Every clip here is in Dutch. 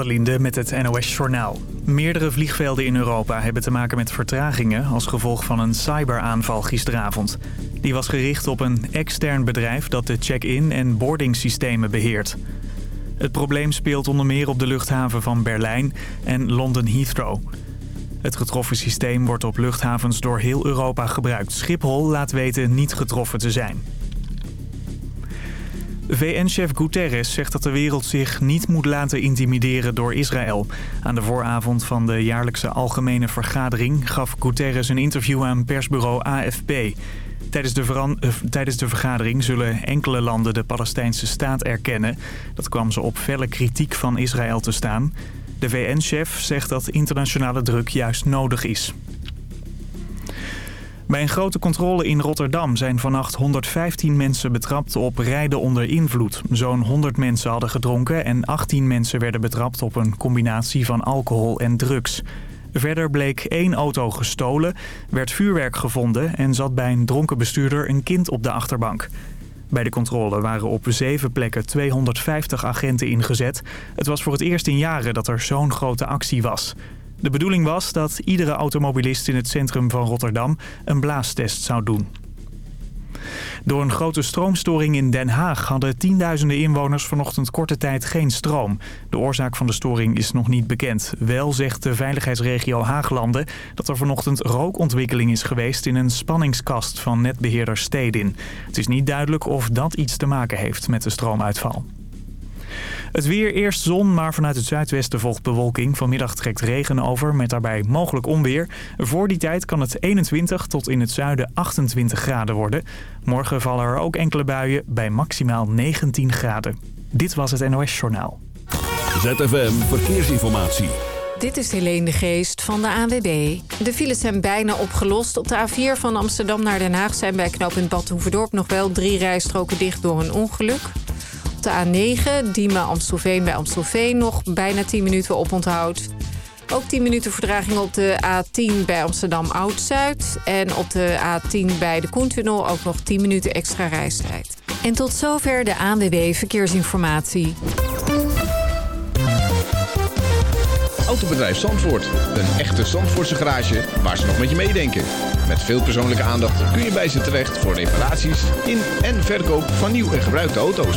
Linde met het NOS-journaal. Meerdere vliegvelden in Europa hebben te maken met vertragingen... als gevolg van een cyberaanval gisteravond. Die was gericht op een extern bedrijf dat de check-in- en boardingsystemen beheert. Het probleem speelt onder meer op de luchthaven van Berlijn en London Heathrow. Het getroffen systeem wordt op luchthavens door heel Europa gebruikt. Schiphol laat weten niet getroffen te zijn. VN-chef Guterres zegt dat de wereld zich niet moet laten intimideren door Israël. Aan de vooravond van de jaarlijkse algemene vergadering gaf Guterres een interview aan persbureau AFP. Tijdens de, uh, tijdens de vergadering zullen enkele landen de Palestijnse staat erkennen. Dat kwam ze op felle kritiek van Israël te staan. De VN-chef zegt dat internationale druk juist nodig is. Bij een grote controle in Rotterdam zijn vannacht 115 mensen betrapt op rijden onder invloed. Zo'n 100 mensen hadden gedronken en 18 mensen werden betrapt op een combinatie van alcohol en drugs. Verder bleek één auto gestolen, werd vuurwerk gevonden en zat bij een dronken bestuurder een kind op de achterbank. Bij de controle waren op zeven plekken 250 agenten ingezet. Het was voor het eerst in jaren dat er zo'n grote actie was. De bedoeling was dat iedere automobilist in het centrum van Rotterdam een blaastest zou doen. Door een grote stroomstoring in Den Haag hadden tienduizenden inwoners vanochtend korte tijd geen stroom. De oorzaak van de storing is nog niet bekend. Wel zegt de veiligheidsregio Haaglanden dat er vanochtend rookontwikkeling is geweest in een spanningskast van netbeheerder Stedin. Het is niet duidelijk of dat iets te maken heeft met de stroomuitval. Het weer eerst zon, maar vanuit het zuidwesten volgt bewolking. Vanmiddag trekt regen over, met daarbij mogelijk onweer. Voor die tijd kan het 21 tot in het zuiden 28 graden worden. Morgen vallen er ook enkele buien bij maximaal 19 graden. Dit was het NOS Journaal. ZFM Verkeersinformatie. Dit is Helene de Geest van de ANWB. De files zijn bijna opgelost. Op de A4 van Amsterdam naar Den Haag zijn bij knooppunt Bad Hoeverdorp nog wel drie rijstroken dicht door een ongeluk de A9, Diemen-Amstelveen bij Amstelveen... nog bijna 10 minuten op onthoud. Ook 10 minuten verdraging op de A10 bij Amsterdam Oud-Zuid. En op de A10 bij de Koentunnel ook nog 10 minuten extra reistijd. En tot zover de ANWB Verkeersinformatie. Autobedrijf Zandvoort. Een echte Zandvoortse garage waar ze nog met je meedenken. Met veel persoonlijke aandacht kun je bij ze terecht voor reparaties in en verkoop van nieuw en gebruikte auto's.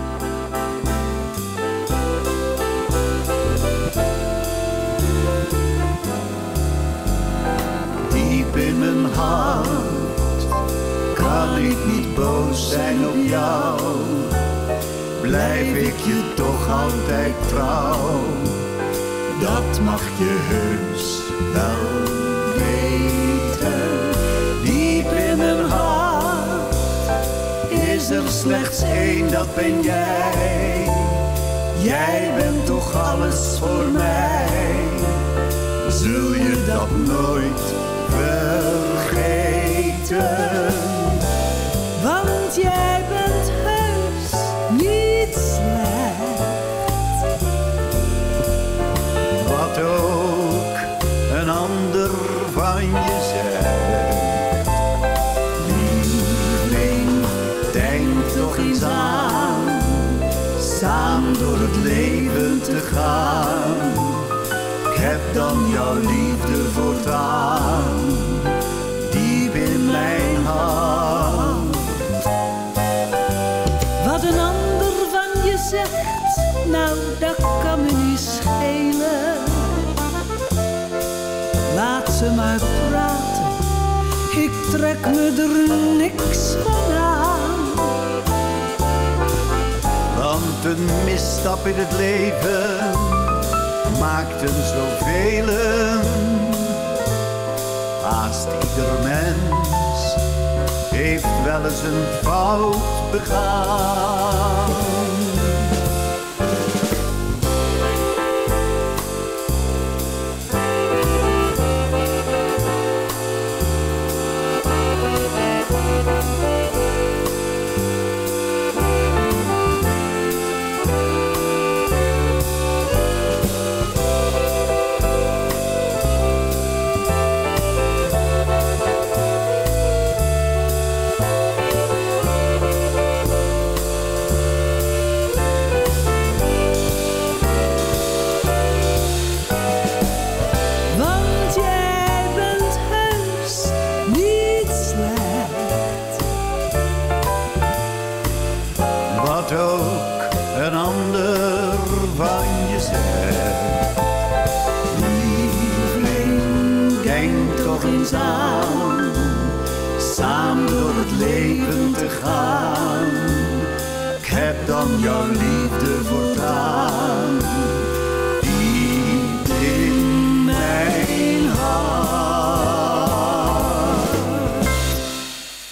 In mijn hart kan ik niet boos zijn op jou. Blijf ik je toch altijd trouw, dat mag je heus wel weten. Diep in mijn hart is er slechts één, dat ben jij. Jij bent toch alles voor mij, zul je dat nooit Want jij bent heus niet slecht. Wat ook een ander van je zegt. Lieveling, denk toch eens aan. Samen door het leven te gaan. Ik heb dan jouw liefde voortaan maar praten, ik trek me er niks van aan. Want een misstap in het leven maakt een zoveel Haast ieder mens heeft wel eens een fout begaan. Te gaan. Ik heb dan jouw liefde voortaan.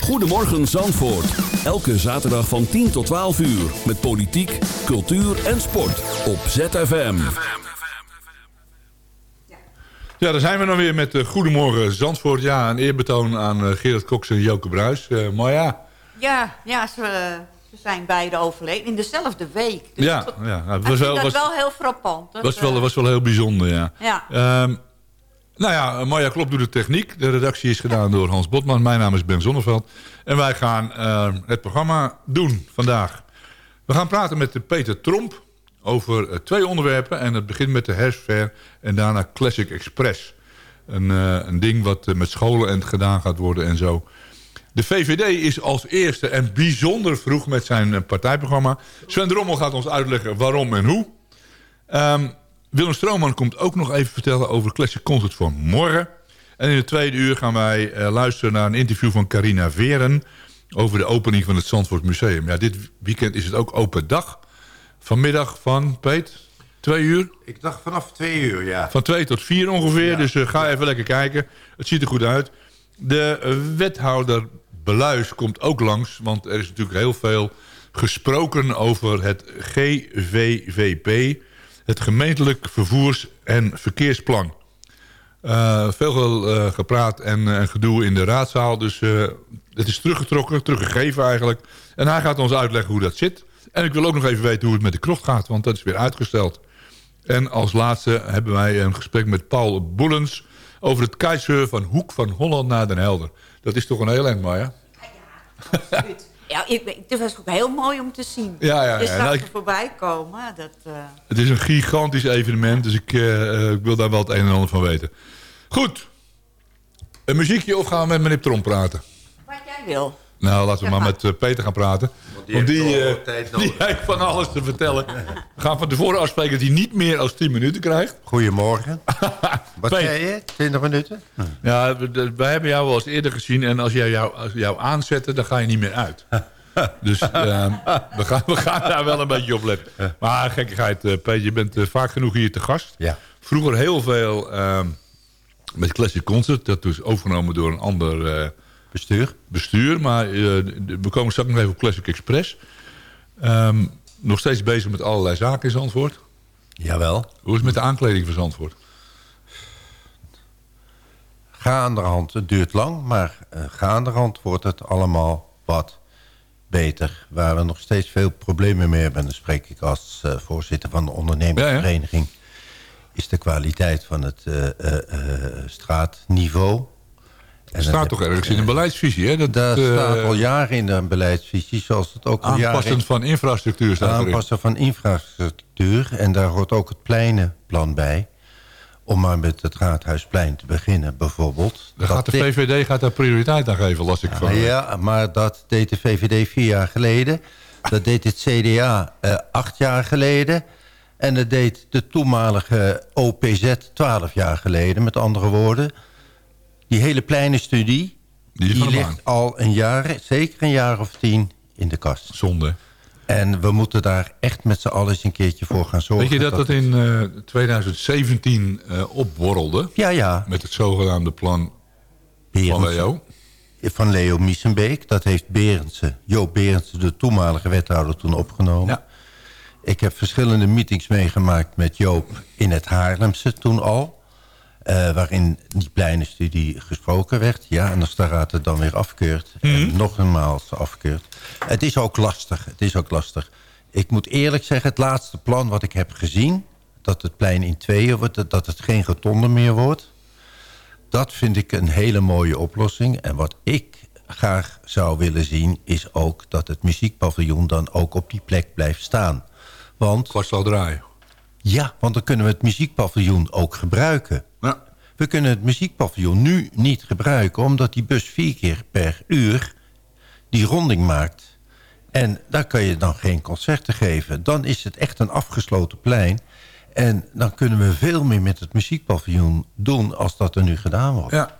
Goedemorgen Zandvoort. Elke zaterdag van 10 tot 12 uur. Met politiek, cultuur en sport. Op ZFM. Ja, daar zijn we dan weer met uh, Goedemorgen Zandvoort. Ja, een eerbetoon aan uh, Gerard Cox en Joke Bruis. Uh, maar ja. Ja, ja ze, ze zijn beide overleden in dezelfde week. Dus ja, dat, ja, het was wel, was, wel heel frappant. Dat was wel, was wel heel bijzonder, ja. ja. Um, nou ja, Maya Klop doet de techniek. De redactie is gedaan door Hans Botman. Mijn naam is Ben Zonneveld. En wij gaan het programma doen vandaag. We gaan praten met Peter Tromp over uh, twee onderwerpen. En het begint met de herfstfair en daarna Classic Express. Een, uh, een ding wat met scholen en gedaan gaat worden en zo. De VVD is als eerste en bijzonder vroeg met zijn partijprogramma. Sven Drommel gaat ons uitleggen waarom en hoe. Um, Willem Strooman komt ook nog even vertellen over Classic Concert van morgen. En in het tweede uur gaan wij luisteren naar een interview van Carina Veren... over de opening van het Zandvoort Museum. Ja, dit weekend is het ook open dag. Vanmiddag van, Peet, twee uur? Ik dacht vanaf twee uur, ja. Van twee tot vier ongeveer, ja. dus uh, ga even lekker kijken. Het ziet er goed uit. De uh, wethouder Beluis komt ook langs... want er is natuurlijk heel veel gesproken over het GVVP het gemeentelijk vervoers- en verkeersplan. Uh, veel uh, gepraat en uh, gedoe in de raadzaal. Dus het is teruggetrokken, teruggegeven eigenlijk. En hij gaat ons uitleggen hoe dat zit. En ik wil ook nog even weten hoe het met de krocht gaat, want dat is weer uitgesteld. En als laatste hebben wij een gesprek met Paul Boelens... over het kitesurfen van Hoek van Holland naar Den Helder. Dat is toch een heel eind, Maya? Ja, absoluut. Ja, ik, het was ook heel mooi om te zien. Ja, ja, ja. Je zag nou, er voorbij komen. Dat, uh... Het is een gigantisch evenement, dus ik, uh, ik, wil daar wel het een en ander van weten. Goed. Een muziekje of gaan we met meneer Tromp praten? Wat jij wil. Nou, laten we ja, maar met uh, Peter gaan praten. Want die, Want die, heeft, die heeft van alles te vertellen. We gaan van tevoren afspreken dat hij niet meer dan 10 minuten krijgt. Goedemorgen. Wat zei je? 20 minuten? Ja, we, we, hebben jou wel eens eerder gezien. En als jij jou, als jou aanzetten, dan ga je niet meer uit. Dus uh, we, gaan, we gaan daar wel een beetje op letten. Maar gekkigheid, uh, Peter, je bent uh, vaak genoeg hier te gast. Ja. Vroeger heel veel met Classic Concert. Dat is overgenomen door een ander bestuur. bestuur. Maar we komen straks nog even op Classic Express. Um, nog steeds bezig met allerlei zaken in Zandvoort. Jawel. Hoe is het met de aankleding van Zandvoort? Gaanderhand, het duurt lang, maar uh, gaanderhand wordt het allemaal wat beter. Waar we nog steeds veel problemen mee hebben... dan spreek ik als uh, voorzitter van de ondernemersvereniging... Ja, ja. is de kwaliteit van het uh, straatniveau. Er staat toch ergens in een beleidsvisie, hè? Dat, Daar staat al jaren in een beleidsvisie, zoals het ook al jaren... Aanpassen van infrastructuur staat erin. Aanpassen van infrastructuur. En daar hoort ook het pleinenplan bij. Om maar met het Raadhuisplein te beginnen, bijvoorbeeld. Daar gaat de VVD gaat daar prioriteit aan geven, las ik van. Ja, maar dat deed de VVD vier jaar geleden. Dat deed het CDA uh, acht jaar geleden. En dat deed de toenmalige OPZ twaalf jaar geleden. Met andere woorden, die hele pleinenstudie... die, die ligt al een jaar, zeker een jaar of tien in de kast. Zonde. En we moeten daar echt met z'n allen eens een keertje voor gaan zorgen. Weet je dat dat, dat in uh, 2017 uh, opborrelde? Ja, ja. Met het zogenaamde plan Berendsen. van Leo? Van Leo Miesenbeek. Dat heeft Berendsen, Joop Berendsen, de toenmalige wethouder, toen opgenomen. Ja. Ik heb verschillende meetings meegemaakt met Joop in het Haarlemse toen al. Uh, waarin die pleinenstudie gesproken werd. Ja, en als de raad het dan weer afkeurt. Mm -hmm. En nog eenmaal afkeurt. Het is ook lastig. Het is ook lastig. Ik moet eerlijk zeggen, het laatste plan wat ik heb gezien... dat het plein in tweeën wordt, dat het geen rotonde meer wordt... dat vind ik een hele mooie oplossing. En wat ik graag zou willen zien... is ook dat het muziekpaviljoen dan ook op die plek blijft staan. Want... Kwartstal draaien. Ja, want dan kunnen we het muziekpaviljoen ook gebruiken. We kunnen het muziekpaviljoen nu niet gebruiken... omdat die bus vier keer per uur die ronding maakt. En daar kan je dan geen concerten geven. Dan is het echt een afgesloten plein. En dan kunnen we veel meer met het muziekpaviljoen doen... als dat er nu gedaan wordt. Ja.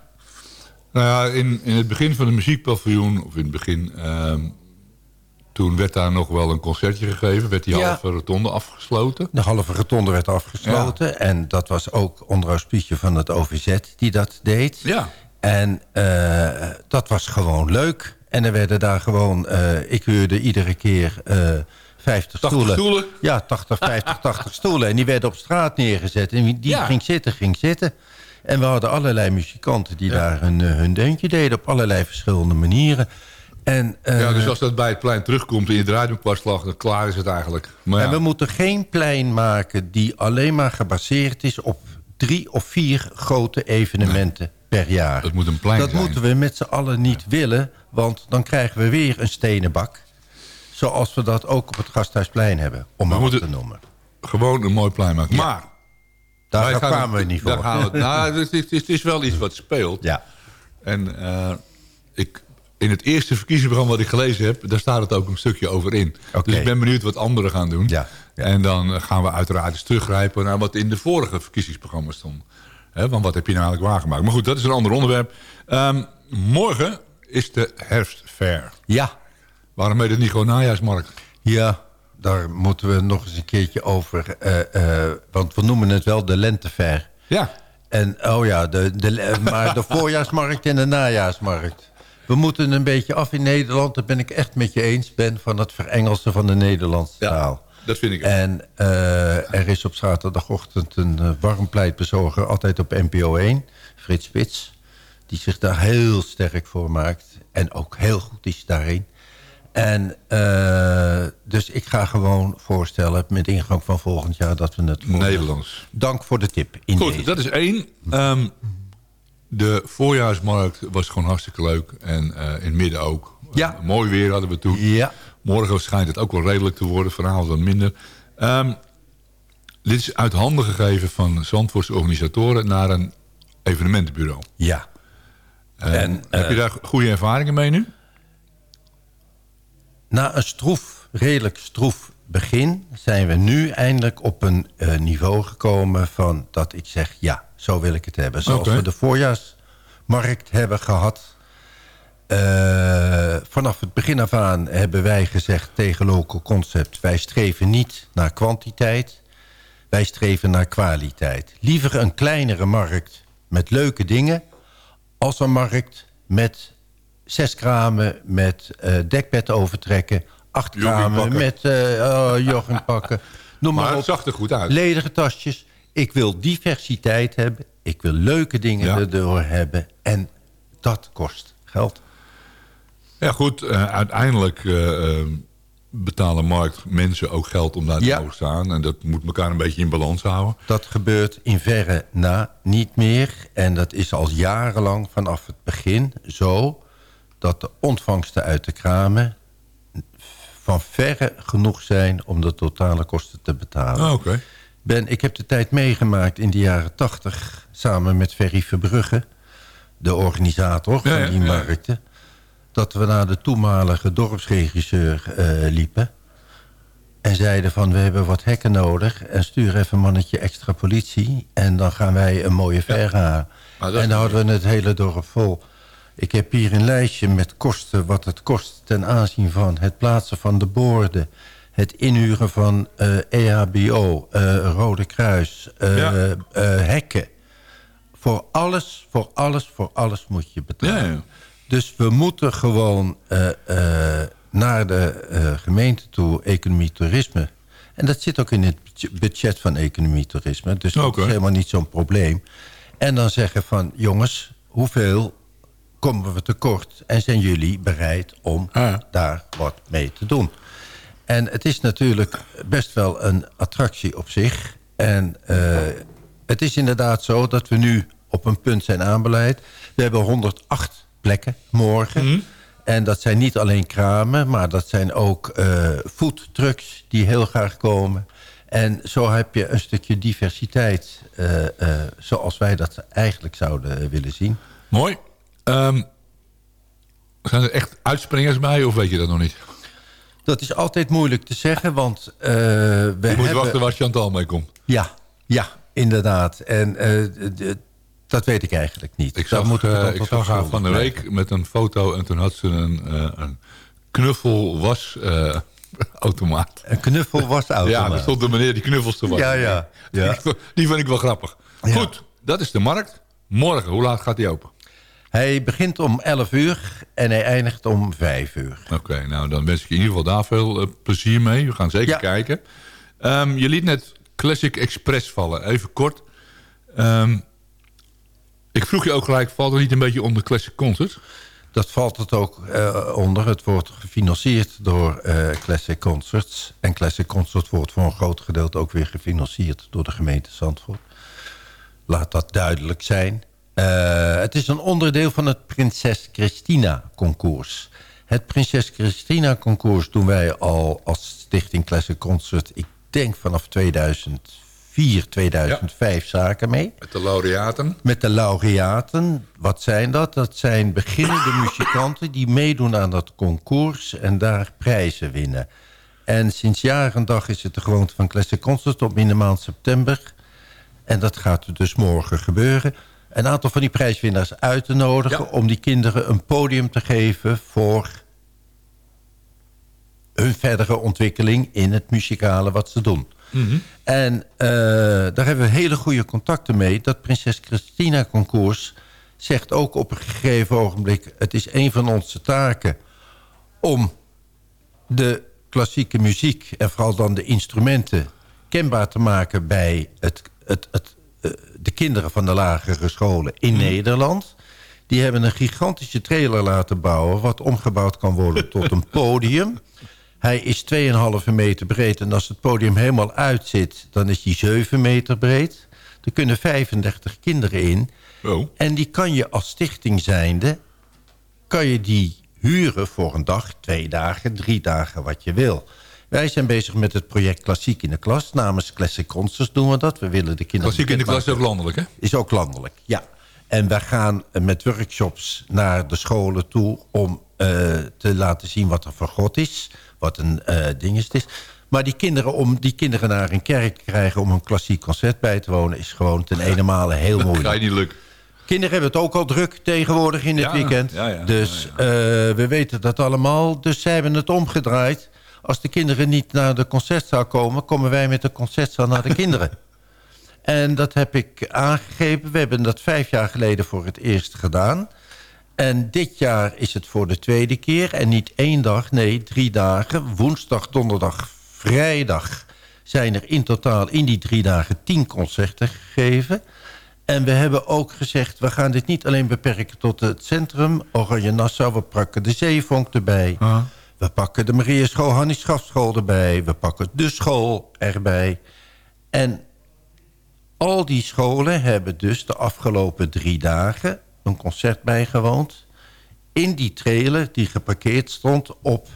Nou ja, in, in het begin van de muziekpaviljoen, of in het begin... ehm, toen werd daar nog wel een concertje gegeven. Werd die Ja. halve rotonde afgesloten. De halve rotonde werd afgesloten. En dat was ook onder auspicie van het OVZ die dat deed. Ja. En eh, dat was gewoon leuk. En er werden daar gewoon... eh, ik huurde iedere keer eh 50 80 stoelen. stoelen? Ja, 80, 50, 80 stoelen. En die werden op straat neergezet. En wie die Ja. ging zitten, ging zitten. En we hadden allerlei muzikanten die daar hun, hun deuntje deden... op allerlei verschillende manieren. En, eh, ja, dus als dat bij het plein terugkomt en je draait een dan klaar is het eigenlijk. Maar En we moeten geen plein maken die alleen maar gebaseerd is... op drie of vier grote evenementen per jaar. het moet een plein Dat zijn. moeten we met z'n allen niet willen, want dan krijgen we weer een stenen bak. Zoals we dat ook op het Gasthuisplein hebben, om maar wat moeten- te noemen. Gewoon een mooi plein maken. Maar... Daar kwamen we niet voor. Daar gaan we, nou, het, is, het is wel iets wat speelt. Ja. En eh, ik, in het eerste verkiezingsprogramma wat ik gelezen heb... daar staat het ook een stukje over in. Dus ik ben benieuwd wat anderen gaan doen. Ja, ja. En dan gaan we uiteraard eens teruggrijpen... naar wat in de vorige verkiezingsprogramma's stond. Hè, want wat heb je nou eigenlijk waargemaakt? Maar goed, dat is een ander onderwerp. Ehm, morgen is de herfstfair. Ja, Waarom heet het niet gewoon najaarsmarkt? ja, daar moeten we nog eens een keertje over. eh, eh, want we noemen het wel de lentefair. Ja, En, oh ja, de, de, eh, maar de voorjaarsmarkt en de najaarsmarkt. We moeten een beetje af in Nederland. Daar ben ik echt met je eens, Ben, van het verengelsen van de Nederlandse Ja, taal. dat vind ik. En eh, er is op zaterdagochtend een uh, warm pleitbezorger, altijd op NPO 1, Frits Spits, die zich daar heel sterk voor maakt. En ook heel goed is daarin. En eh, dus ik ga gewoon voorstellen met ingang van volgend jaar dat we het... Nederlands. Dank voor de tip. In Goed, deze. dat is één. Ehm, de voorjaarsmarkt was gewoon hartstikke leuk. En eh, in het midden ook. Ja. Eh, mooi weer hadden we toen. Ja, Morgen schijnt het ook wel redelijk te worden. Vanavond wat minder. Ehm, dit is uit handen gegeven van Zandvoortse organisatoren... naar een evenementenbureau. ja. Eh, En, heb je daar goede ervaringen mee nu? Na een stroef, redelijk stroef begin... zijn we nu eindelijk op een niveau gekomen van dat ik zeg... ja, zo wil ik het hebben. Zoals we de voorjaarsmarkt hebben gehad. Eh, vanaf het begin af aan hebben wij gezegd tegen Local Concept... wij streven niet naar kwantiteit, wij streven naar kwaliteit. Liever een kleinere markt met leuke dingen... als een markt met zes kramen met eh dekbed overtrekken... acht kramen met eh oh, joggingpakken. Noem maar, Maar op. het zag er goed uit. Ledige tasjes. Ik wil diversiteit hebben. Ik wil leuke dingen Ja. erdoor hebben. En dat kost geld. Ja goed, eh, uiteindelijk eh, eh, betalen markt mensen ook geld om daar te Ja. staan. En dat moet elkaar een beetje in balans houden. Dat gebeurt in verre na niet meer. En dat is al jarenlang vanaf het begin zo... dat de ontvangsten uit de kramen van verre genoeg zijn... om de totale kosten te betalen. Ah, Oké. Ben, ik heb de tijd meegemaakt in de jaren tachtig... samen met Ferry Verbrugge, de organisator Ja, van die ja. markten... dat we naar de toenmalige dorpsregisseur eh, liepen... en zeiden van, we hebben wat hekken nodig... en stuur even een mannetje extra politie... en dan gaan wij een mooie ver halen. Maar dat En dan hadden we het hele dorp vol. Ik heb hier een lijstje met kosten, wat het kost... ten aanzien van het plaatsen van de boorden... het inhuren van eh, EHBO, eh, Rode Kruis, eh, Ja. eh, hekken. Voor alles, voor alles, voor alles moet je betalen. Ja, ja. Dus we moeten gewoon naar de gemeente toe, economie, toerisme. En dat zit ook in het budget van economie, toerisme. Dus dat is helemaal niet zo'n probleem. En dan zeggen van, jongens, hoeveel komen we tekort? En zijn jullie bereid om Ah. daar wat mee te doen? En het is natuurlijk best wel een attractie op zich. En eh, het is inderdaad zo dat we nu op een punt zijn aanbeleid. We hebben 108 plekken morgen. En dat zijn niet alleen kramen, maar dat zijn ook eh foodtrucks die heel graag komen. En zo heb je een stukje diversiteit eh, zoals wij dat eigenlijk zouden willen zien. Mooi. Ehm, zijn er echt uitspringers bij of weet je dat nog niet? Dat is altijd moeilijk te zeggen, want eh, we Je moet hebben... wachten waar Chantal mee komt. Ja, ja, inderdaad. En eh, Dat weet ik eigenlijk niet. Ik Daar zag, moet ik eh, ik zag haar van de week met een foto... en toen had ze een, een knuffelwasautomaat. Een knuffel was ja, automaat. er stond een meneer die knuffels te wassen. Ja, ja, ja. Die vind ik wel grappig. Ja. Goed, dat is de markt. Morgen, hoe laat gaat die open? Hij begint om 11 uur en hij eindigt om 5 uur. Oké, nou dan wens ik je in ieder geval daar veel eh, plezier mee. We gaan zeker Ja. kijken. Ehm, je liet net Classic Express vallen. Even kort. Ehm, ik vroeg je ook gelijk, valt er niet een beetje onder Classic Concert? Dat valt het ook eh, onder. Het wordt gefinancierd door eh, Classic Concerts. En Classic Concert wordt voor een groot gedeelte ook weer gefinancierd door de gemeente Zandvoort. Laat dat duidelijk zijn. Eh, het is een onderdeel van het Prinses Christina concours. Het Prinses Christina concours doen wij al als Stichting Classic Concert... ik denk vanaf 2004, 2005 zaken mee. Met de laureaten. Met de laureaten, wat zijn dat? Dat zijn beginnende muzikanten die meedoen aan dat concours en daar prijzen winnen. En sinds jaar en dag is het de gewoonte van Classic Concert op in de maand september. En dat gaat dus morgen gebeuren. Een aantal van die prijswinnaars uit te nodigen... Ja. om die kinderen een podium te geven voor hun verdere ontwikkeling in het muzikale wat ze doen. En eh, daar hebben we hele goede contacten mee. Dat Prinses Christina concours zegt ook op een gegeven ogenblik... het is een van onze taken om de klassieke muziek... en vooral dan de instrumenten kenbaar te maken... bij het, het, het, de kinderen van de lagere scholen in Nederland. Die hebben een gigantische trailer laten bouwen... wat omgebouwd kan worden tot een podium... Hij is 2,5 meter breed en als het podium helemaal uitzit... dan is hij 7 meter breed. Er kunnen 35 kinderen in. Oh. En die kan je als stichting zijnde... kan je die huren voor een dag, twee dagen, drie dagen, wat je wil. Wij zijn bezig met het project Klassiek in de Klas. Namens Classic Concerts doen we dat. We willen de kinderen... Klassiek in de klas is ook landelijk, hè? Is ook landelijk, ja. En wij gaan eh, met workshops naar de scholen toe... om eh, te laten zien wat er voor God is. Wat een eh ding is. het is. Maar die kinderen, om die kinderen naar een kerk te krijgen... om een klassiek concert bij te wonen... is gewoon ten ene male heel Ga je moeilijk. niet lukken. Kinderen hebben het ook al druk tegenwoordig in het Ja, weekend. ja, ja, dus we weten dat allemaal. Dus zij hebben het omgedraaid. Als de kinderen niet naar de concertzaal komen... komen wij met de concertzaal naar de kinderen. En dat heb ik aangegeven. We hebben dat vijf jaar geleden voor het eerst gedaan. En dit jaar is het voor de tweede keer. En niet één dag, nee, drie dagen. Woensdag, donderdag, vrijdag zijn er in totaal in die drie dagen tien concerten gegeven. En we hebben ook gezegd, we gaan dit niet alleen beperken tot het centrum. Oranje Nassau, we pakken de Zeevonk erbij. We pakken de Marieschool, Hannie Schafschool erbij. We pakken de school erbij. En al die scholen hebben dus de afgelopen drie dagen een concert bijgewoond. In die trailer die geparkeerd stond op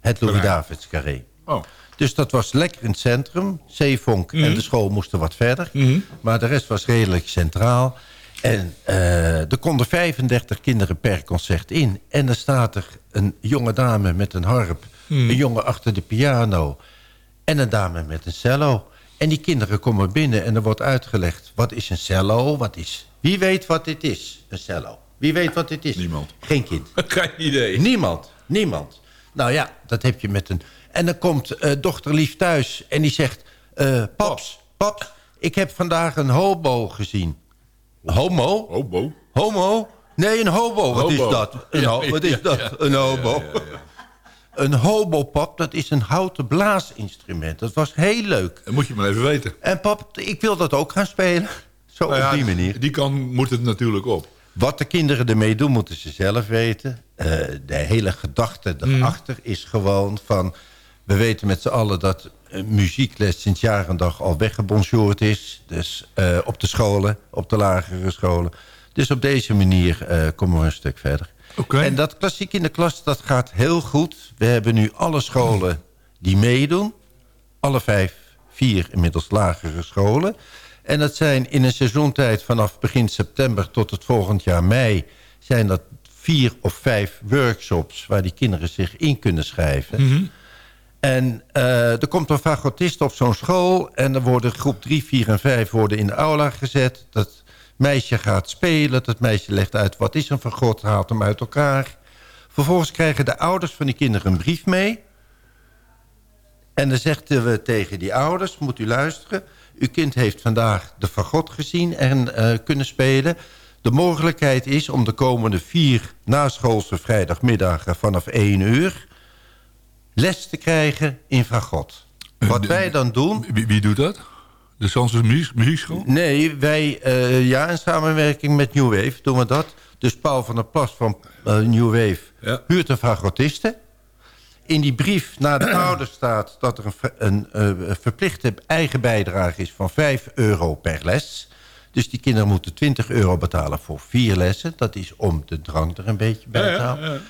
het Louis-Davids Carré. Oh. Dus dat was lekker in het centrum. Zeevonk en de school moesten wat verder. Maar de rest was redelijk centraal. En eh, er konden 35 kinderen per concert in. En dan staat er een jonge dame met een harp. Een jongen achter de piano. En een dame met een cello. En die kinderen komen binnen en er wordt uitgelegd... wat is een cello, wat is... Wie weet wat dit is, een cello? Wie weet wat dit is? Niemand. Geen kind. Geen idee. Niemand, niemand. Nou ja, dat heb je met een... En dan komt eh, dochter Lief thuis en die zegt... eh, paps, paps, ik heb vandaag een hobo gezien. Homo? Oh, bo. Homo? Nee, een hobo. Wat Hobo. is dat? Een Ja, wat is dat? ja. Een hobo. Een hobopap, dat is een houten blaasinstrument. Dat was heel leuk. Dat moet je maar even weten. En pap, ik wil dat ook gaan spelen. Zo Nou op die manier. Die kan moet het natuurlijk op. Wat de kinderen ermee doen, moeten ze zelf weten. Eh, de hele gedachte daarachter is gewoon van... we weten met z'n allen dat muziekles sinds jaar en dag al weggebonjourd is. Dus eh, op de scholen, op de lagere scholen. Dus op deze manier eh, komen we een stuk verder. Oké. En dat klassiek in de klas, dat gaat heel goed. We hebben nu alle scholen die meedoen. Alle vijf, vier inmiddels lagere scholen. En dat zijn in een seizoentijd vanaf begin september tot het volgend jaar mei... zijn dat vier of vijf workshops waar die kinderen zich in kunnen schrijven. En uh, er komt een fagotist op zo'n school... en er worden groep 3, 4 en 5 worden in de aula gezet. Dat meisje gaat spelen, dat meisje legt uit... wat is een fagot, haalt hem uit elkaar. Vervolgens krijgen de ouders van die kinderen een brief mee... En dan zeggen we tegen die ouders, moet u luisteren... uw kind heeft vandaag de fagot gezien en uh, kunnen spelen. De mogelijkheid is om de komende vier naschoolse vrijdagmiddagen vanaf 1 uur... les te krijgen in fagot. Wat wij dan doen... Wie, wie doet dat? De Sansus Muziekschool? Nee, wij, uh, ja, in samenwerking met New Wave doen we dat. Dus Paul van der Plas van uh, New Wave ja. huurt een fagotiste in die brief naar de ouders staat... dat er een, een uh, verplichte eigen bijdrage is van 5 euro per les. Dus die kinderen moeten 20 euro betalen voor vier lessen. Dat is om de drank er een beetje bij te halen. Ja, ja,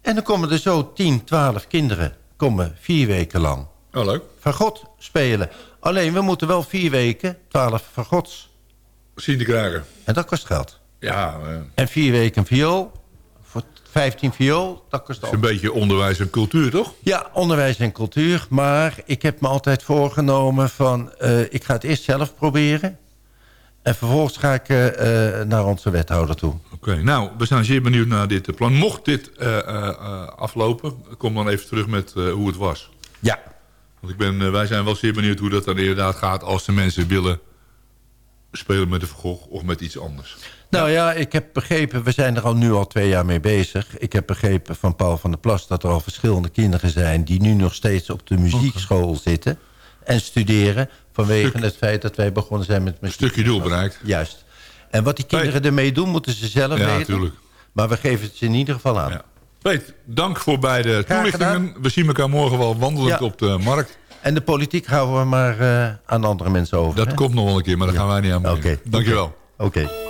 en dan komen er zo 10, 12 kinderen... komen vier weken lang oh, leuk. fagot spelen. Alleen, we moeten wel vier weken 12 fagots zien te krijgen. En dat kost geld. Ja. En vier weken viool 15 viool, dat kost ook. is een beetje onderwijs en cultuur, toch? Ja, onderwijs en cultuur. Maar ik heb me altijd voorgenomen van... Uh, ik ga het eerst zelf proberen. En vervolgens ga ik uh, naar onze wethouder toe. Oké, okay, nou, we zijn zeer benieuwd naar dit plan. Mocht dit uh, aflopen, kom dan even terug met hoe het was. Ja. Want ik ben, wij zijn wel zeer benieuwd hoe dat dan inderdaad gaat... als de mensen willen spelen met de vergog of met iets anders. Nou ja, ik heb begrepen, we zijn er al nu al twee jaar mee bezig. Ik heb begrepen van Paul van der Plas dat er al verschillende kinderen zijn... die nu nog steeds op de muziekschool zitten en studeren... vanwege Stuk, het feit dat wij begonnen zijn met... Een stukje doel bereikt. Juist. En wat die kinderen ermee doen, moeten ze zelf ja, weten. Natuurlijk. Maar we geven het ze in ieder geval aan. Ja. Peet, dank voor beide toelichtingen. We zien elkaar morgen wel wandelend ja. op de markt. En de politiek houden we maar uh, aan andere mensen over. Dat hè? komt nog wel een keer, maar daar gaan wij niet aan beginnen. Okay. Dankjewel. Oké. Okay.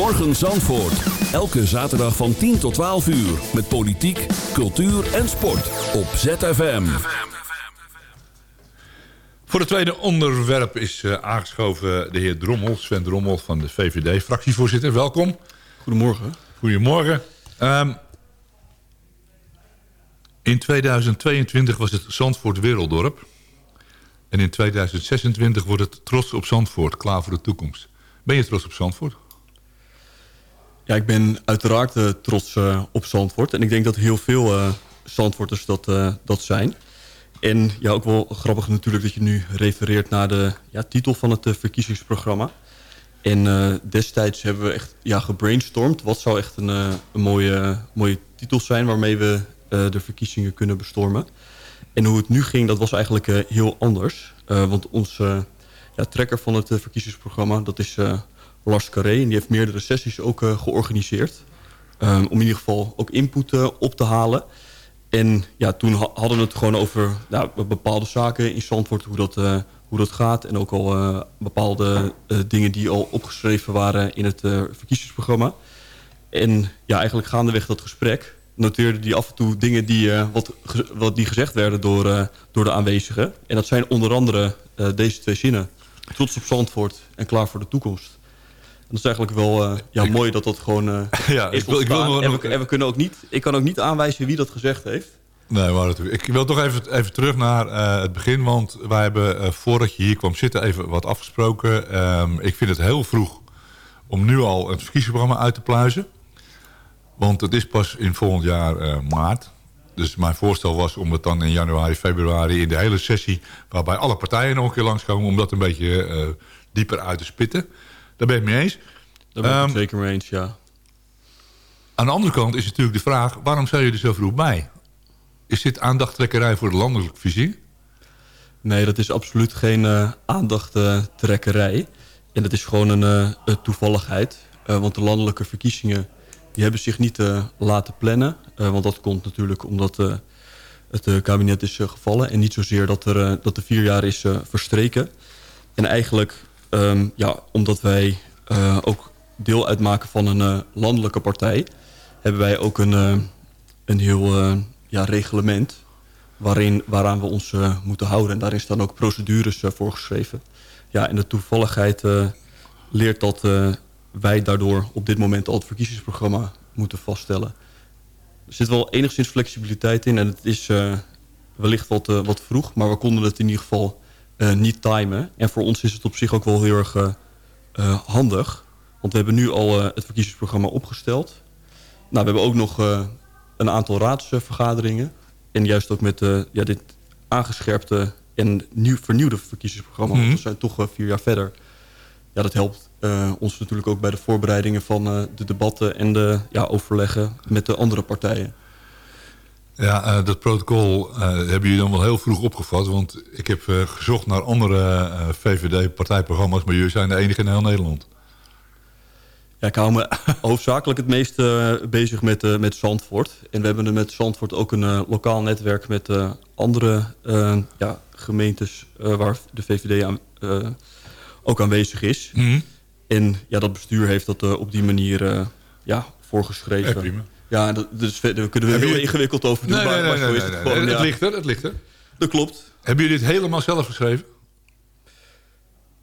Goedemorgen Zandvoort. Elke zaterdag van 10 tot 12 uur. Met politiek, cultuur en sport. Op ZFM. Voor het tweede onderwerp is uh, aangeschoven de heer Drommel. Sven Drommel van de VVD, fractievoorzitter. Welkom. Goedemorgen. Goedemorgen. Um, in 2022 was het Zandvoort Werelddorp. En in 2026 wordt het trots op Zandvoort, klaar voor de toekomst. Ben je trots op Zandvoort? Ja, ik ben uiteraard uh, trots uh, op Zandvoort. En ik denk dat heel veel uh, Zandvoorters dat, dat zijn. En ja, ook wel grappig natuurlijk dat je nu refereert naar de ja, titel van het verkiezingsprogramma. En destijds hebben we echt ja, gebrainstormd. Wat zou echt een, een mooie, mooie titel zijn waarmee we de verkiezingen kunnen bestormen. En hoe het nu ging, dat was eigenlijk heel anders. want onze ja, trekker van het verkiezingsprogramma, dat is Lars Carré. En die heeft meerdere sessies ook uh, georganiseerd. Um, om in ieder geval ook input uh, op te halen. En ja, toen ha hadden we het gewoon over nou, bepaalde zaken in Zandvoort, hoe dat, uh, hoe dat gaat. En ook al bepaalde dingen die al opgeschreven waren in het verkiezingsprogramma. En ja, eigenlijk gaandeweg dat gesprek noteerde die af en toe dingen die, wat, wat die gezegd werden door, door de aanwezigen. En dat zijn onder andere deze twee zinnen. Trots op Zandvoort en klaar voor de toekomst dat is eigenlijk wel uh, ja, mooi dat dat gewoon uh, ja, is ik wil, ik wil en, we, en we kunnen ook niet, ik kan ook niet aanwijzen wie dat gezegd heeft. Nee, maar natuurlijk. Ik wil toch even, even terug naar uh, het begin. Want wij hebben voordat je hier kwam zitten even wat afgesproken. Um, ik vind het heel vroeg om nu al het verkiezingsprogramma uit te pluizen. Want het is pas in volgend jaar maart. Dus mijn voorstel was om het dan in januari, februari... in de hele sessie, waarbij alle partijen nog een keer langskomen... om dat een beetje dieper uit te spitten... Daar ben het mee eens. Daar ben ik het ehm, zeker mee eens, ja. Aan de andere kant is natuurlijk de vraag... waarom zijn jullie er zo vroeg bij? Is dit aandachttrekkerij voor de landelijke visie? Nee, dat is absoluut geen uh, aandachttrekkerij. En dat is gewoon een uh, toevalligheid. Uh, want de landelijke verkiezingen die hebben zich niet laten plannen. want dat komt natuurlijk omdat het kabinet is gevallen. En niet zozeer dat, er, dat de vier jaar is verstreken. En eigenlijk Um, ja, omdat wij uh, ook deel uitmaken van een uh, landelijke partij... hebben wij ook een, uh, een heel ja, reglement waarin, waaraan we ons moeten houden. En daarin staan ook procedures voorgeschreven. Ja, en de toevalligheid leert dat wij daardoor op dit moment al het verkiezingsprogramma moeten vaststellen. Er zit wel enigszins flexibiliteit in en het is wellicht wat, wat vroeg... maar we konden het in ieder geval niet timen. En voor ons is het op zich ook wel heel erg uh, handig. Want we hebben nu al het verkiezingsprogramma opgesteld. Nou, we hebben ook nog een aantal raadsvergaderingen. En juist ook met ja, dit aangescherpte en nieuw, vernieuwde verkiezingsprogramma. Mm -hmm. Want we zijn toch vier jaar verder. Ja, dat helpt ons natuurlijk ook bij de voorbereidingen van de debatten... en de ja, overleggen met de andere partijen. Ja, uh, dat protocol uh, hebben jullie dan wel heel vroeg opgevat. Want ik heb uh, gezocht naar andere VVD-partijprogramma's... maar jullie zijn de enige in heel Nederland. Ja, ik hou me hoofdzakelijk het meest bezig met, met Zandvoort. En we hebben er met Zandvoort ook een lokaal netwerk... met andere ja, gemeentes waar de VVD aan, ook aanwezig is. Mm En ja, dat bestuur heeft dat op die manier ja, voorgeschreven. Ja, prima. Ja, dat, dus, daar kunnen we heel ingewikkeld over doen. Nee, maar, nee, nee, is het gewoon. Het ligt er, het ligt er. Dat klopt. Hebben jullie dit helemaal zelf geschreven?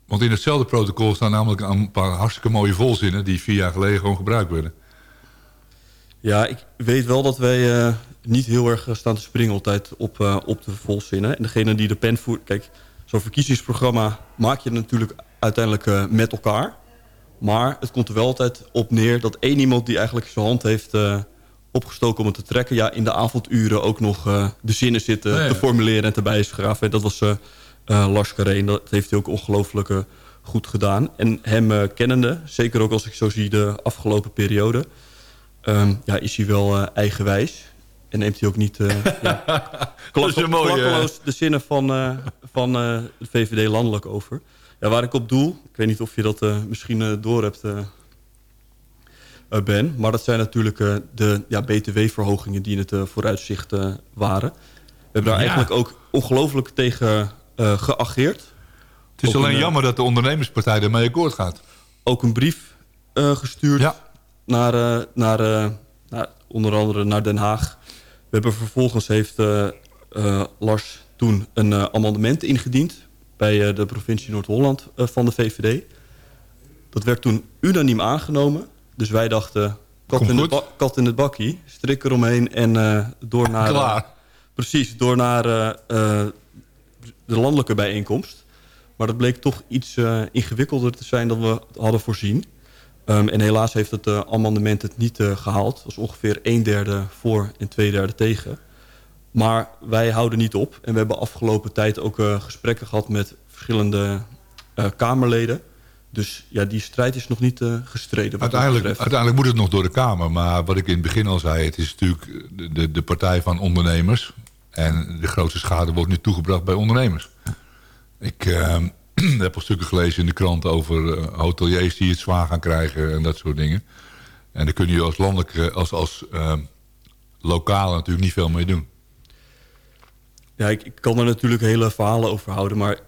Want in hetzelfde protocol staan namelijk een paar hartstikke mooie volzinnen... die vier jaar geleden gewoon gebruikt werden. Ja, ik weet wel dat wij uh, niet heel erg staan te springen altijd op, uh, op de volzinnen. En degene die de pen voert... Kijk, zo'n verkiezingsprogramma maak je natuurlijk uiteindelijk uh, met elkaar. Maar het komt er wel altijd op neer dat één iemand die eigenlijk zijn hand heeft opgestoken om het te trekken. Ja, in de avonduren ook nog uh, de zinnen zitten te formuleren en te bijschraven. Dat was uh, Lars Carré. Dat heeft hij ook ongelooflijk goed gedaan. En hem kennende, zeker ook als ik zo zie de afgelopen periode... Um, ja, is hij wel eigenwijs. En neemt hij ook niet ja, klakkeloos de zinnen van, van de VVD landelijk over. Ja, waar ik op doel, ik weet niet of je dat misschien door hebt eh, ben. Maar dat zijn natuurlijk uh, de ja, btw-verhogingen die in het uh, vooruitzicht waren. We hebben daar eigenlijk ook ongelooflijk tegen geageerd. Het is alleen jammer dat de ondernemerspartij ermee akkoord gaat. Ook een brief gestuurd naar, naar, naar, onder andere naar Den Haag. We hebben vervolgens heeft Lars toen een amendement ingediend... bij de provincie Noord-Holland van de VVD. Dat werd toen unaniem aangenomen. Dus wij dachten, kat, in het, kat in het bakkie, strik eromheen en door naar... Klaar. precies, door naar de landelijke bijeenkomst. Maar dat bleek toch iets ingewikkelder te zijn dan we hadden voorzien. Um, en helaas heeft het uh, amendement het niet uh, gehaald. Dat was ongeveer een derde voor en twee derde tegen. Maar wij houden niet op. En we hebben afgelopen tijd ook gesprekken gehad met verschillende Kamerleden. Dus ja, die strijd is nog niet gestreden. Uiteindelijk, uiteindelijk moet het nog door de Kamer. Maar wat ik in het begin al zei... het is natuurlijk de, de, partij van ondernemers. En de grootste schade wordt nu toegebracht bij ondernemers. Ik uh, heb al stukken gelezen in de krant over uh, hoteliers die het zwaar gaan krijgen en dat soort dingen. En daar kun je als landelijke, als, als uh, lokaal natuurlijk niet veel mee doen. Ja, ik, ik, kan er natuurlijk hele verhalen over houden, maar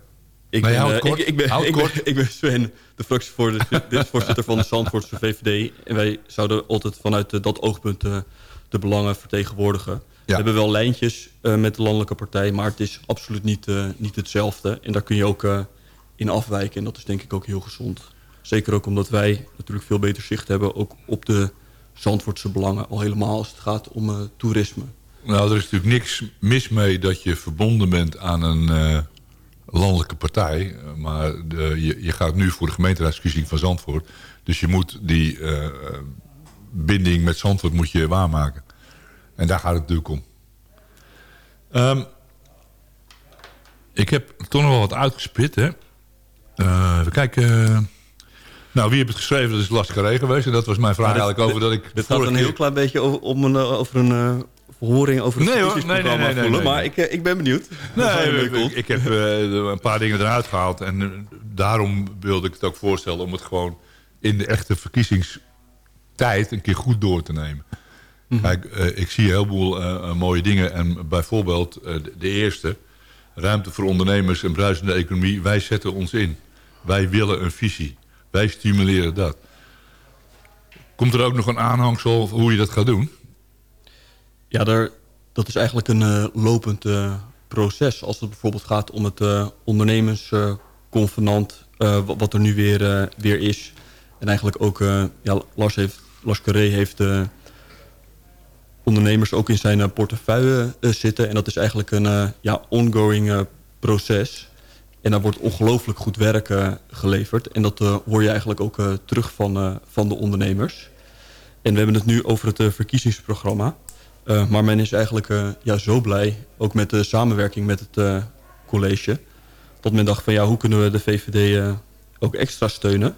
ik, ben, kort. ik, ik, ben, ik, ben, ik ben Sven, de fractievoorzitter van de Zandvoortse VVD. En wij zouden altijd vanuit dat oogpunt de belangen vertegenwoordigen. We hebben wel lijntjes uh, met de landelijke partij, maar het is absoluut niet, uh, niet hetzelfde. En daar kun je ook in afwijken en dat is denk ik ook heel gezond. Zeker ook omdat wij natuurlijk veel beter zicht hebben... ook op de Zandvoortse belangen, al helemaal als het gaat om toerisme. Nou, er is natuurlijk niks mis mee dat je verbonden bent aan een landelijke partij. Maar de, je, je, gaat nu voor de gemeenteraadsverkiezing van Zandvoort. Dus je moet die binding met Zandvoort moet je waarmaken. En daar gaat het natuurlijk om. Um, ik heb toch nog wel wat uitgespit. Hè? Uh, we kijken... nou, wie heeft het geschreven? Dat is Lars Carré geweest. En dat was mijn vraag eigenlijk over dat ik... Het gaat een heel klein beetje over, om een, over een verhoring over het nee, hoor, nee, nee, nee, voelen. Maar ik, ik ben benieuwd. Nee, ik, ik, ik, heb uh, een paar dingen eruit gehaald. En daarom wilde ik het ook voorstellen om het gewoon in de echte verkiezingstijd een keer goed door te nemen. Mhm. Kijk, uh, ik zie een heleboel mooie dingen. En bijvoorbeeld de, de, eerste, ruimte voor ondernemers en bruisende economie. Wij zetten ons in. Wij willen een visie. Wij stimuleren dat. Komt er ook nog een aanhangsel hoe je dat gaat doen? Ja, dat is eigenlijk een lopend proces. Als het bijvoorbeeld gaat om het ondernemersconvenant... wat er nu weer, weer is. En eigenlijk ook, ja, Lars, heeft, Lars Carré heeft ondernemers ook in zijn eh, portefeuille eh, zitten. En dat is eigenlijk een eh, ja, ongoing proces. En daar wordt ongelooflijk goed werk geleverd. En dat hoor je eigenlijk ook terug van, van de ondernemers. En we hebben het nu over het verkiezingsprogramma. Maar men is eigenlijk ja, zo blij, ook met de samenwerking met het college... dat men dacht van ja, hoe kunnen we de VVD ook extra steunen...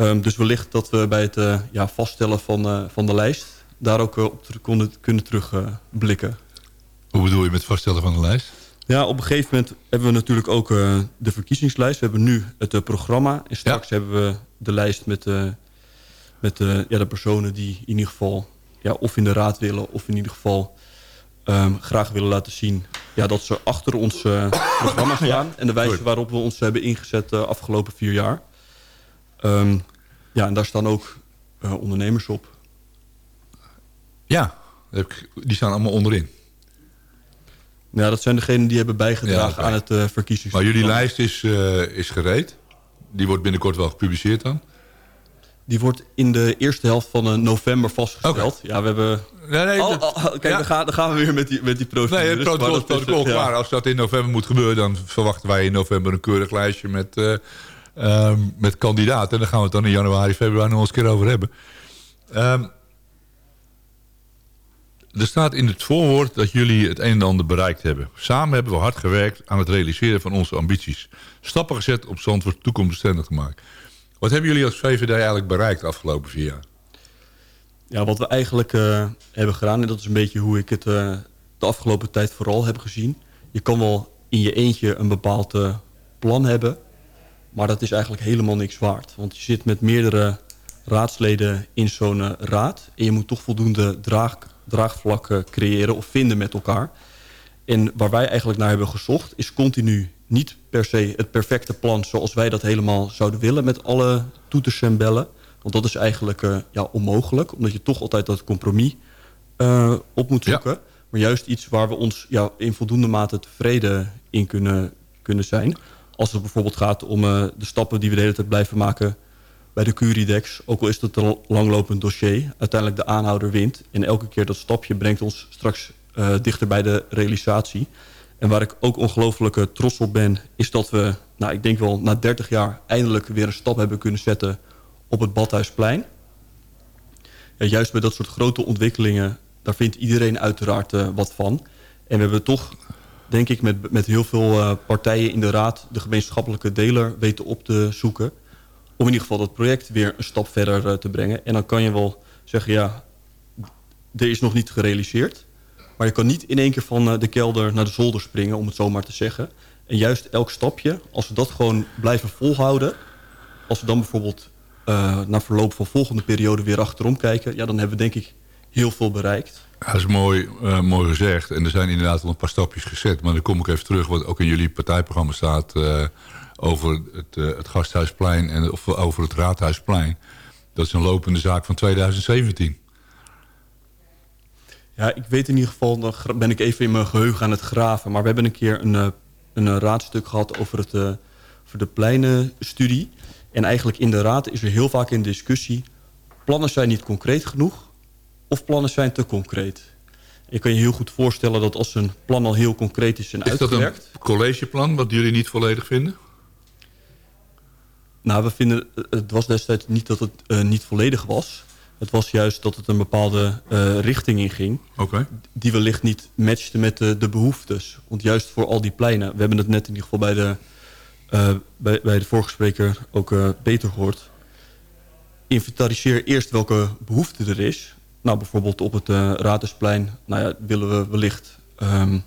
Um, dus wellicht dat we bij het uh, ja, vaststellen van, uh, van de lijst daar ook eh, op kunnen, kunnen terugblikken. Hoe bedoel je met vaststellen van de lijst? Ja, op een gegeven moment hebben we natuurlijk ook de verkiezingslijst. We hebben nu het programma. En straks ja. hebben we de lijst met, met ja, de personen die in ieder geval... Ja, of in de raad willen of in ieder geval um, graag willen laten zien... Ja, dat ze achter ons programma staan. Ja. En de wijze waarop we ons hebben ingezet de afgelopen vier jaar. Um, ja, en daar staan ook ondernemers op. Ja, die staan allemaal onderin. Ja, dat zijn degenen die hebben bijgedragen ja, aan het uh, verkiezings. Maar jullie lijst is, uh, is gereed. Die wordt binnenkort wel gepubliceerd dan? Die wordt in de eerste helft van uh, november vastgesteld. Okay. Ja, we hebben... Nee, nee, al, al, kijk, ja. dan, gaan, dan gaan we weer met die, met die procedures. Nee, het protocol is protocol klaar. Als dat in november moet gebeuren... dan verwachten wij in november een keurig lijstje met, uh, met kandidaten. En dan gaan we het dan in januari, februari nog eens een keer over hebben. Um, er staat in het voorwoord dat jullie het een en ander bereikt hebben. Samen hebben we hard gewerkt aan het realiseren van onze ambities. Stappen gezet op Zandvoort toekomstbestendig gemaakt. Wat hebben jullie als VVD eigenlijk bereikt de afgelopen vier jaar? Ja, wat we eigenlijk uh, hebben gedaan, en dat is een beetje hoe ik het uh, de afgelopen tijd vooral heb gezien. Je kan wel in je eentje een bepaald uh, plan hebben, maar dat is eigenlijk helemaal niks waard. Want je zit met meerdere raadsleden in zo'n raad en je moet toch voldoende draag, draagvlak creëren of vinden met elkaar. En waar wij eigenlijk naar hebben gezocht... is continu niet per se het perfecte plan zoals wij dat helemaal zouden willen... met alle toeters en bellen. Want dat is eigenlijk ja, onmogelijk. Omdat je toch altijd dat compromis op moet zoeken. Maar juist iets waar we ons ja, in voldoende mate tevreden in kunnen, kunnen zijn. Als het bijvoorbeeld gaat om de stappen die we de hele tijd blijven maken bij de Curidex. Ook al is dat een langlopend dossier. Uiteindelijk de aanhouder wint. En elke keer dat stapje brengt ons straks dichter bij de realisatie. En waar ik ook ongelooflijk eh, trots op ben... is dat we, nou, ik denk wel na 30 jaar... eindelijk weer een stap hebben kunnen zetten op het Badhuisplein. Ja, juist bij dat soort grote ontwikkelingen... daar vindt iedereen uiteraard uh, wat van. En we hebben toch, denk ik, met, met heel veel uh, partijen in de raad... de gemeenschappelijke deler weten op te zoeken... om in ieder geval dat project weer een stap verder uh, te brengen. En dan kan je wel zeggen, ja, er is nog niet gerealiseerd... Maar je kan niet in één keer van eh, de kelder naar de zolder springen, om het zo maar te zeggen. En juist elk stapje, als we dat gewoon blijven volhouden... als we dan bijvoorbeeld uh, na verloop van volgende periode weer achterom kijken... ja, dan hebben we denk ik heel veel bereikt. dat is mooi, uh, mooi gezegd. En er zijn inderdaad wel een paar stapjes gezet. Maar dan kom ik even terug, wat ook in jullie partijprogramma staat... Over het, het Gasthuisplein en of over het Raadhuisplein. Dat is een lopende zaak van 2017. Ja, ik weet in ieder geval, dan ben ik even in mijn geheugen aan het graven. Maar we hebben een keer een, eh, een eh, raadstuk gehad over, het, uh, over de pleinenstudie. En eigenlijk in de raad is er heel vaak in discussie... plannen zijn niet concreet genoeg of plannen zijn te concreet. Je kan je heel goed voorstellen dat als een plan al heel concreet is en uitgewerkt... Is dat een collegeplan wat jullie niet volledig vinden? Nou, we vinden, het was destijds niet dat het uh, niet volledig was... Het was juist dat het een bepaalde uh, richting in ging. Okay. Die wellicht niet matchte met de, de, behoeftes. Want juist voor al die pleinen... We hebben het net in ieder geval bij de, uh, bij, bij de vorige spreker ook uh, beter gehoord. Inventariseer eerst welke behoefte er is. Nou, bijvoorbeeld op het Radersplein... Nou ja, willen we wellicht... Um,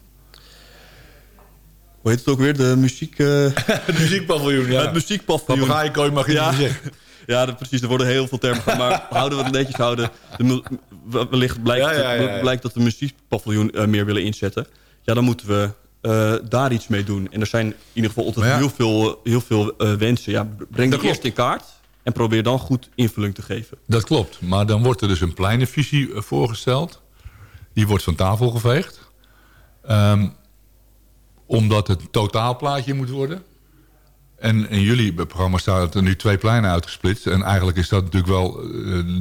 hoe heet het ook weer? De muziek... het muziekpaviljoen, ja. Het muziekpaviljoen. Papegaaienkooi mag je ja. niet zeggen. Ja, dat, precies. Er worden heel veel termen. Maar houden we het netjes houden. De, wellicht blijkt, ja, blijkt dat we een muziekpaviljoen uh, meer willen inzetten. Ja, dan moeten we uh, daar iets mee doen. En er zijn in ieder geval altijd heel veel, heel veel uh, wensen. Ja, breng dat eerst in kaart. En probeer dan goed invulling te geven. Dat klopt. Maar dan wordt er dus een pleinenvisie voorgesteld. Die wordt van tafel geveegd. Um, omdat het totaalplaatje moet worden. En in jullie programma staat er nu twee pleinen uitgesplitst. En eigenlijk is dat natuurlijk wel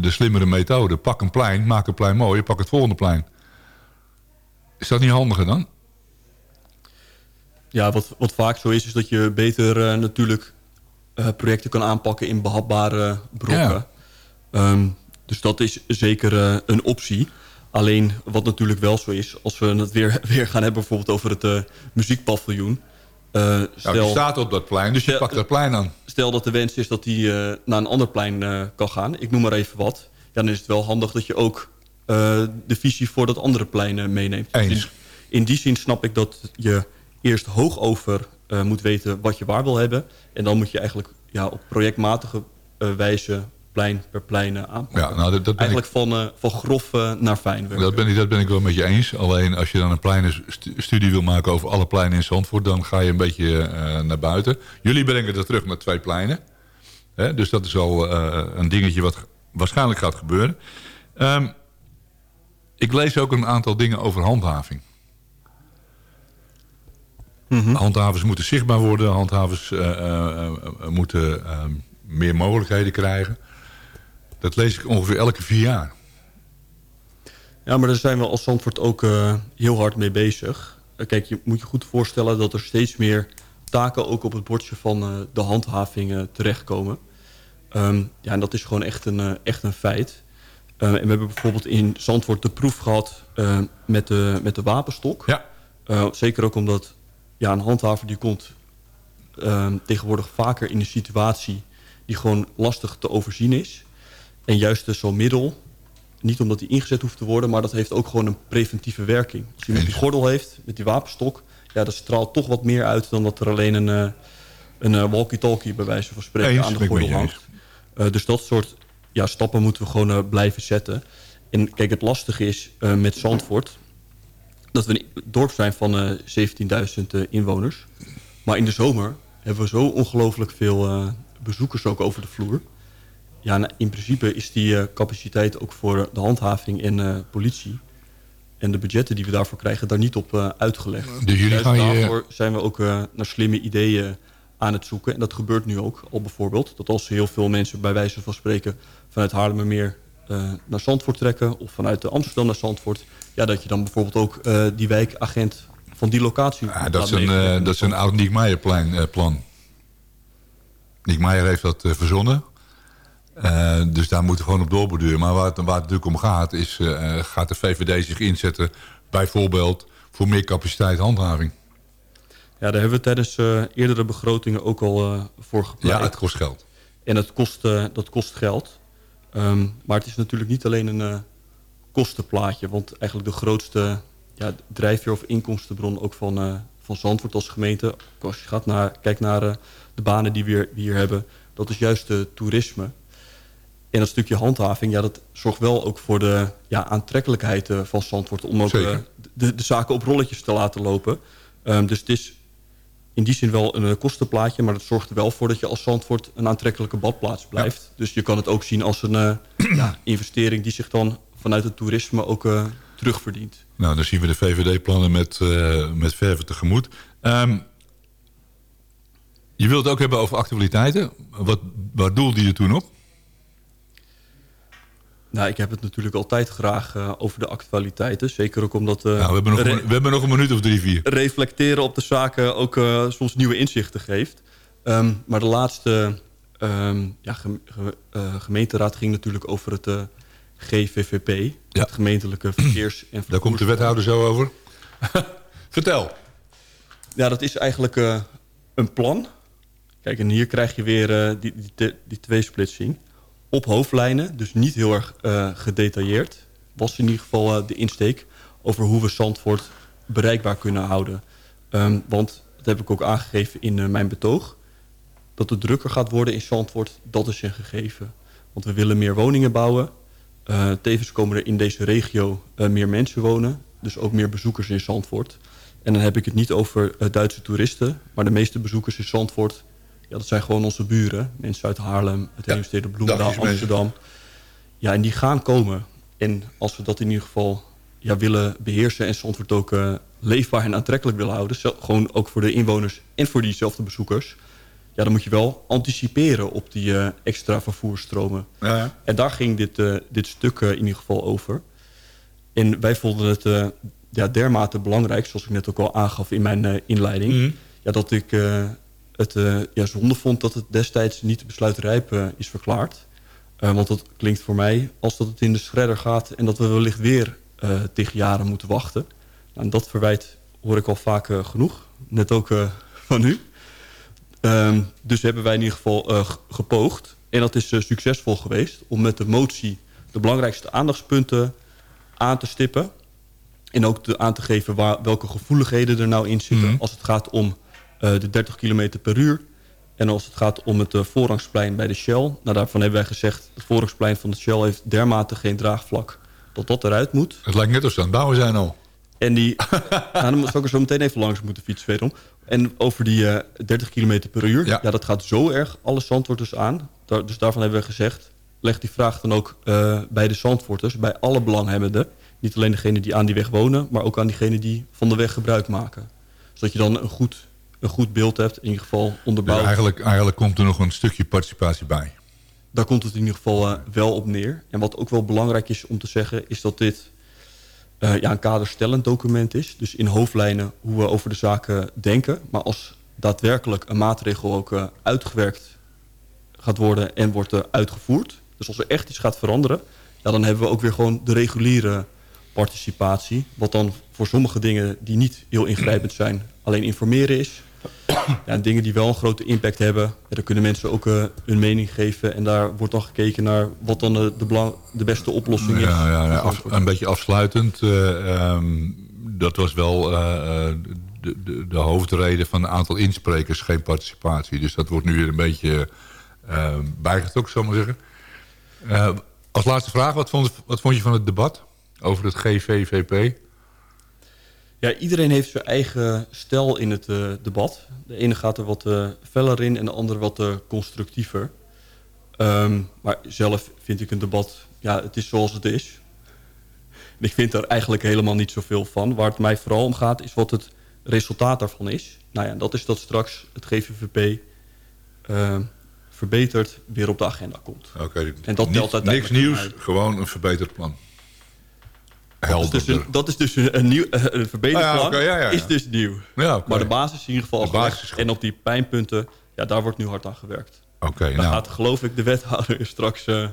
de slimmere methode. Pak een plein, maak een plein mooi, pak het volgende plein. Is dat niet handiger dan? Ja, wat, wat vaak zo is, is dat je beter uh, natuurlijk uh, projecten kan aanpakken in behapbare brokken. Ja. Um, dus dat is zeker uh, een optie. Alleen wat natuurlijk wel zo is, als we het weer, weer gaan hebben bijvoorbeeld over het muziekpaviljoen uh, stel, nou, die staat op dat plein, dus je pakt dat plein aan. Stel dat de wens is dat hij uh, naar een ander plein uh, kan gaan. Ik noem maar even wat. Ja, dan is het wel handig dat je ook de visie voor dat andere plein meeneemt. Eens. In, in, die zin snap ik dat je eerst hoog over moet weten wat je waar wil hebben. En dan moet je eigenlijk ja, op projectmatige wijze plein per plein aanpakken. Ja, nou, dat, dat Eigenlijk ik, van, uh, van grof uh, naar fijn. Dat ben, ik, dat ben ik wel met je eens. Alleen als je dan een pleinen studie wil maken over alle pleinen in Zandvoort... dan ga je een beetje uh, naar buiten. Jullie brengen dat terug met twee pleinen. Hè? Dus dat is al een dingetje wat waarschijnlijk gaat gebeuren. Um, ik lees ook een aantal dingen over handhaving. Mm -hmm. Handhavers moeten zichtbaar worden. Handhavers moeten meer mogelijkheden krijgen. Dat lees ik ongeveer elke vier jaar. Ja, maar daar zijn we als Zandvoort ook uh, heel hard mee bezig. Uh, kijk, je moet je goed voorstellen dat er steeds meer taken... ook op het bordje van uh, de handhaving terechtkomen. Um, ja, en dat is gewoon echt een, echt een feit. en we hebben bijvoorbeeld in Zandvoort de proef gehad met, de, met de wapenstok. Ja. zeker ook omdat ja, een handhaver die komt ehm, tegenwoordig vaker in een situatie... die gewoon lastig te overzien is... En juist dus zo'n middel, niet omdat die ingezet hoeft te worden... maar dat heeft ook gewoon een preventieve werking. Als iemand die gordel heeft, met die wapenstok... ja, dat straalt toch wat meer uit dan dat er alleen een, uh, een walkie-talkie... bij wijze van spreken eens, aan de gordel hangt. Uh, dus dat soort ja, stappen moeten we gewoon uh, blijven zetten. En kijk, het lastige is met Zandvoort... dat we een dorp zijn van 17.000 inwoners. Maar in de zomer hebben we zo ongelooflijk veel bezoekers ook over de vloer... ja, nou, in principe is die uh, capaciteit ook voor de handhaving en uh, politie... en de budgetten die we daarvoor krijgen, daar niet op uh, uitgelegd. Dus jullie gaan je... daarvoor zijn we ook naar slimme ideeën aan het zoeken. En dat gebeurt nu ook al bijvoorbeeld. Dat als heel veel mensen bij wijze van spreken vanuit Haarlemmermeer naar Zandvoort trekken... of vanuit Amsterdam naar Zandvoort... Ja, dat je dan bijvoorbeeld ook die wijkagent van die locatie... Ja, dat, is een, dat is een oud Niek Meijer plan. Niek Meijer heeft dat verzonnen... Uh, dus daar moeten we gewoon op doorborduren. Maar waar het, waar het natuurlijk om gaat, is uh, gaat de VVD zich inzetten... bijvoorbeeld voor meer capaciteit handhaving? Ja, daar hebben we tijdens uh, eerdere begrotingen ook al voor gepleit. Ja, het kost geld. En het kost, dat kost geld. Um, maar het is natuurlijk niet alleen een kostenplaatje. Want eigenlijk de grootste ja, drijfveer of inkomstenbron ook van, van Zandvoort als gemeente... als je gaat naar, kijkt naar de banen die we hier, we hier hebben... dat is juist de toerisme... En dat stukje handhaving, ja, dat zorgt wel ook voor de ja, aantrekkelijkheid uh, van Zandvoort... om ook uh, de, de, zaken op rolletjes te laten lopen. Um, dus het is in die zin wel een kostenplaatje... maar het zorgt er wel voor dat je als Zandvoort een aantrekkelijke badplaats blijft. Ja. Dus je kan het ook zien als een uh, ja, investering... die zich dan vanuit het toerisme ook terugverdient. Nou, dan zien we de VVD-plannen met, met verven tegemoet. Um, je wilt het ook hebben over actualiteiten. Wat, waar doelde je toen op? Nou, ik heb het natuurlijk altijd graag uh, over de actualiteiten. Zeker ook omdat... Uh, nou, we, hebben nog een, we hebben nog een minuut of drie, vier. Reflecteren op de zaken ook uh, soms nieuwe inzichten geeft. Um, maar de laatste um, ja, gemeenteraad ging natuurlijk over het GVVP. Ja. Het gemeentelijke verkeers- en Daar komt de wethouder zo over. Vertel. Ja, dat is eigenlijk een plan. Kijk, en hier krijg je weer die, die, die tweesplitsing op hoofdlijnen, dus niet heel erg uh, gedetailleerd... was in ieder geval uh, de insteek over hoe we Zandvoort bereikbaar kunnen houden. Um, want, dat heb ik ook aangegeven in uh, mijn betoog... dat het drukker gaat worden in Zandvoort, dat is een gegeven. Want we willen meer woningen bouwen. tevens komen er in deze regio meer mensen wonen. Dus ook meer bezoekers in Zandvoort. En dan heb ik het niet over Duitse toeristen... maar de meeste bezoekers in Zandvoort ja, dat zijn gewoon onze buren. Mensen uit Haarlem, het ja, Heemstede, Bloemendaal, Amsterdam. Ja, en die gaan komen. En als we dat in ieder geval ja, willen beheersen... en Zandvoort ook uh, leefbaar en aantrekkelijk willen houden... gewoon ook voor de inwoners en voor diezelfde bezoekers... ja, dan moet je wel anticiperen op die uh, extra vervoersstromen. Ja, ja. En daar ging dit, uh, dit stuk in ieder geval over. En wij vonden het ja, dermate belangrijk... zoals ik net ook al aangaf in mijn inleiding... Mm. Ja, dat ik het uh, ja, zonde vond dat het destijds niet besluitrijp uh, is verklaard. Uh, want dat klinkt voor mij als dat het in de shredder gaat... en dat we wellicht weer tegen jaren moeten wachten. Nou, en dat verwijt hoor ik al vaak genoeg. Net ook van u. Um, dus hebben wij in ieder geval gepoogd. En dat is succesvol geweest om met de motie... de belangrijkste aandachtspunten aan te stippen. En ook te, aan te geven waar, welke gevoeligheden er nou in zitten... Mm -hmm. als het gaat om de 30 km per uur. En als het gaat om het uh, voorrangsplein bij de Shell... Nou, daarvan hebben wij gezegd... het voorrangsplein van de Shell heeft dermate geen draagvlak... dat dat eruit moet. Het lijkt net als ze aan het bouwen zijn al. En die... nou, dan zou ik er zo meteen even langs moeten fietsen wederom. En over die uh, 30 km per uur... Ja. ja. dat gaat zo erg alle zandwoorders aan. Daar, dus daarvan hebben we gezegd... leg die vraag dan ook uh, bij de zandwoorders... bij alle belanghebbenden. Niet alleen degene die aan die weg wonen... maar ook aan diegenen die van de weg gebruik maken. Zodat je dan een goed een goed beeld hebt. In ieder geval onderbouwd. Dus eigenlijk, eigenlijk komt er nog een stukje participatie bij. Daar komt het in ieder geval uh, wel op neer. En wat ook wel belangrijk is om te zeggen... is dat dit uh, ja, een kaderstellend document is. Dus in hoofdlijnen hoe we over de zaken denken. Maar als daadwerkelijk een maatregel ook uh, uitgewerkt gaat worden... en wordt uitgevoerd... dus als er echt iets gaat veranderen... Ja, dan hebben we ook weer gewoon de reguliere participatie. Wat dan voor sommige dingen die niet heel ingrijpend zijn... alleen informeren is ja, dingen die wel een grote impact hebben. Ja, daar kunnen mensen ook uh, hun mening geven. En daar wordt dan gekeken naar wat dan de, de, belang, de beste oplossing is. Ja, ja, ja af, een beetje afsluitend. Uh, um, dat was wel uh, de, de, de, hoofdreden van een aantal insprekers. Geen participatie. Dus dat wordt nu weer een beetje bijgetrokken, zal ik maar zeggen. als laatste vraag, wat vond, wat vond je van het debat over het GVVP? Ja, iedereen heeft zijn eigen stijl in het eh, debat. De ene gaat er wat uh, feller in en de ander wat eh, constructiever. Ehm, maar zelf vind ik een debat, ja, het is zoals het is. En ik vind er eigenlijk helemaal niet zoveel van. Waar het mij vooral om gaat, is wat het resultaat daarvan is. Nou ja, dat is dat straks het GVVP ehm, verbeterd weer op de agenda komt. Oké, en dat niks, niks nieuws, gewoon een verbeterd plan. Dat is dus, een, dat is dus nieuw, eh, een ah, is dus nieuw. Maar de basis is in ieder geval basis... En op die pijnpunten, ja, daar wordt nu hard aan gewerkt. Oké. Nou. Gaat geloof ik de wethouder straks... Uh,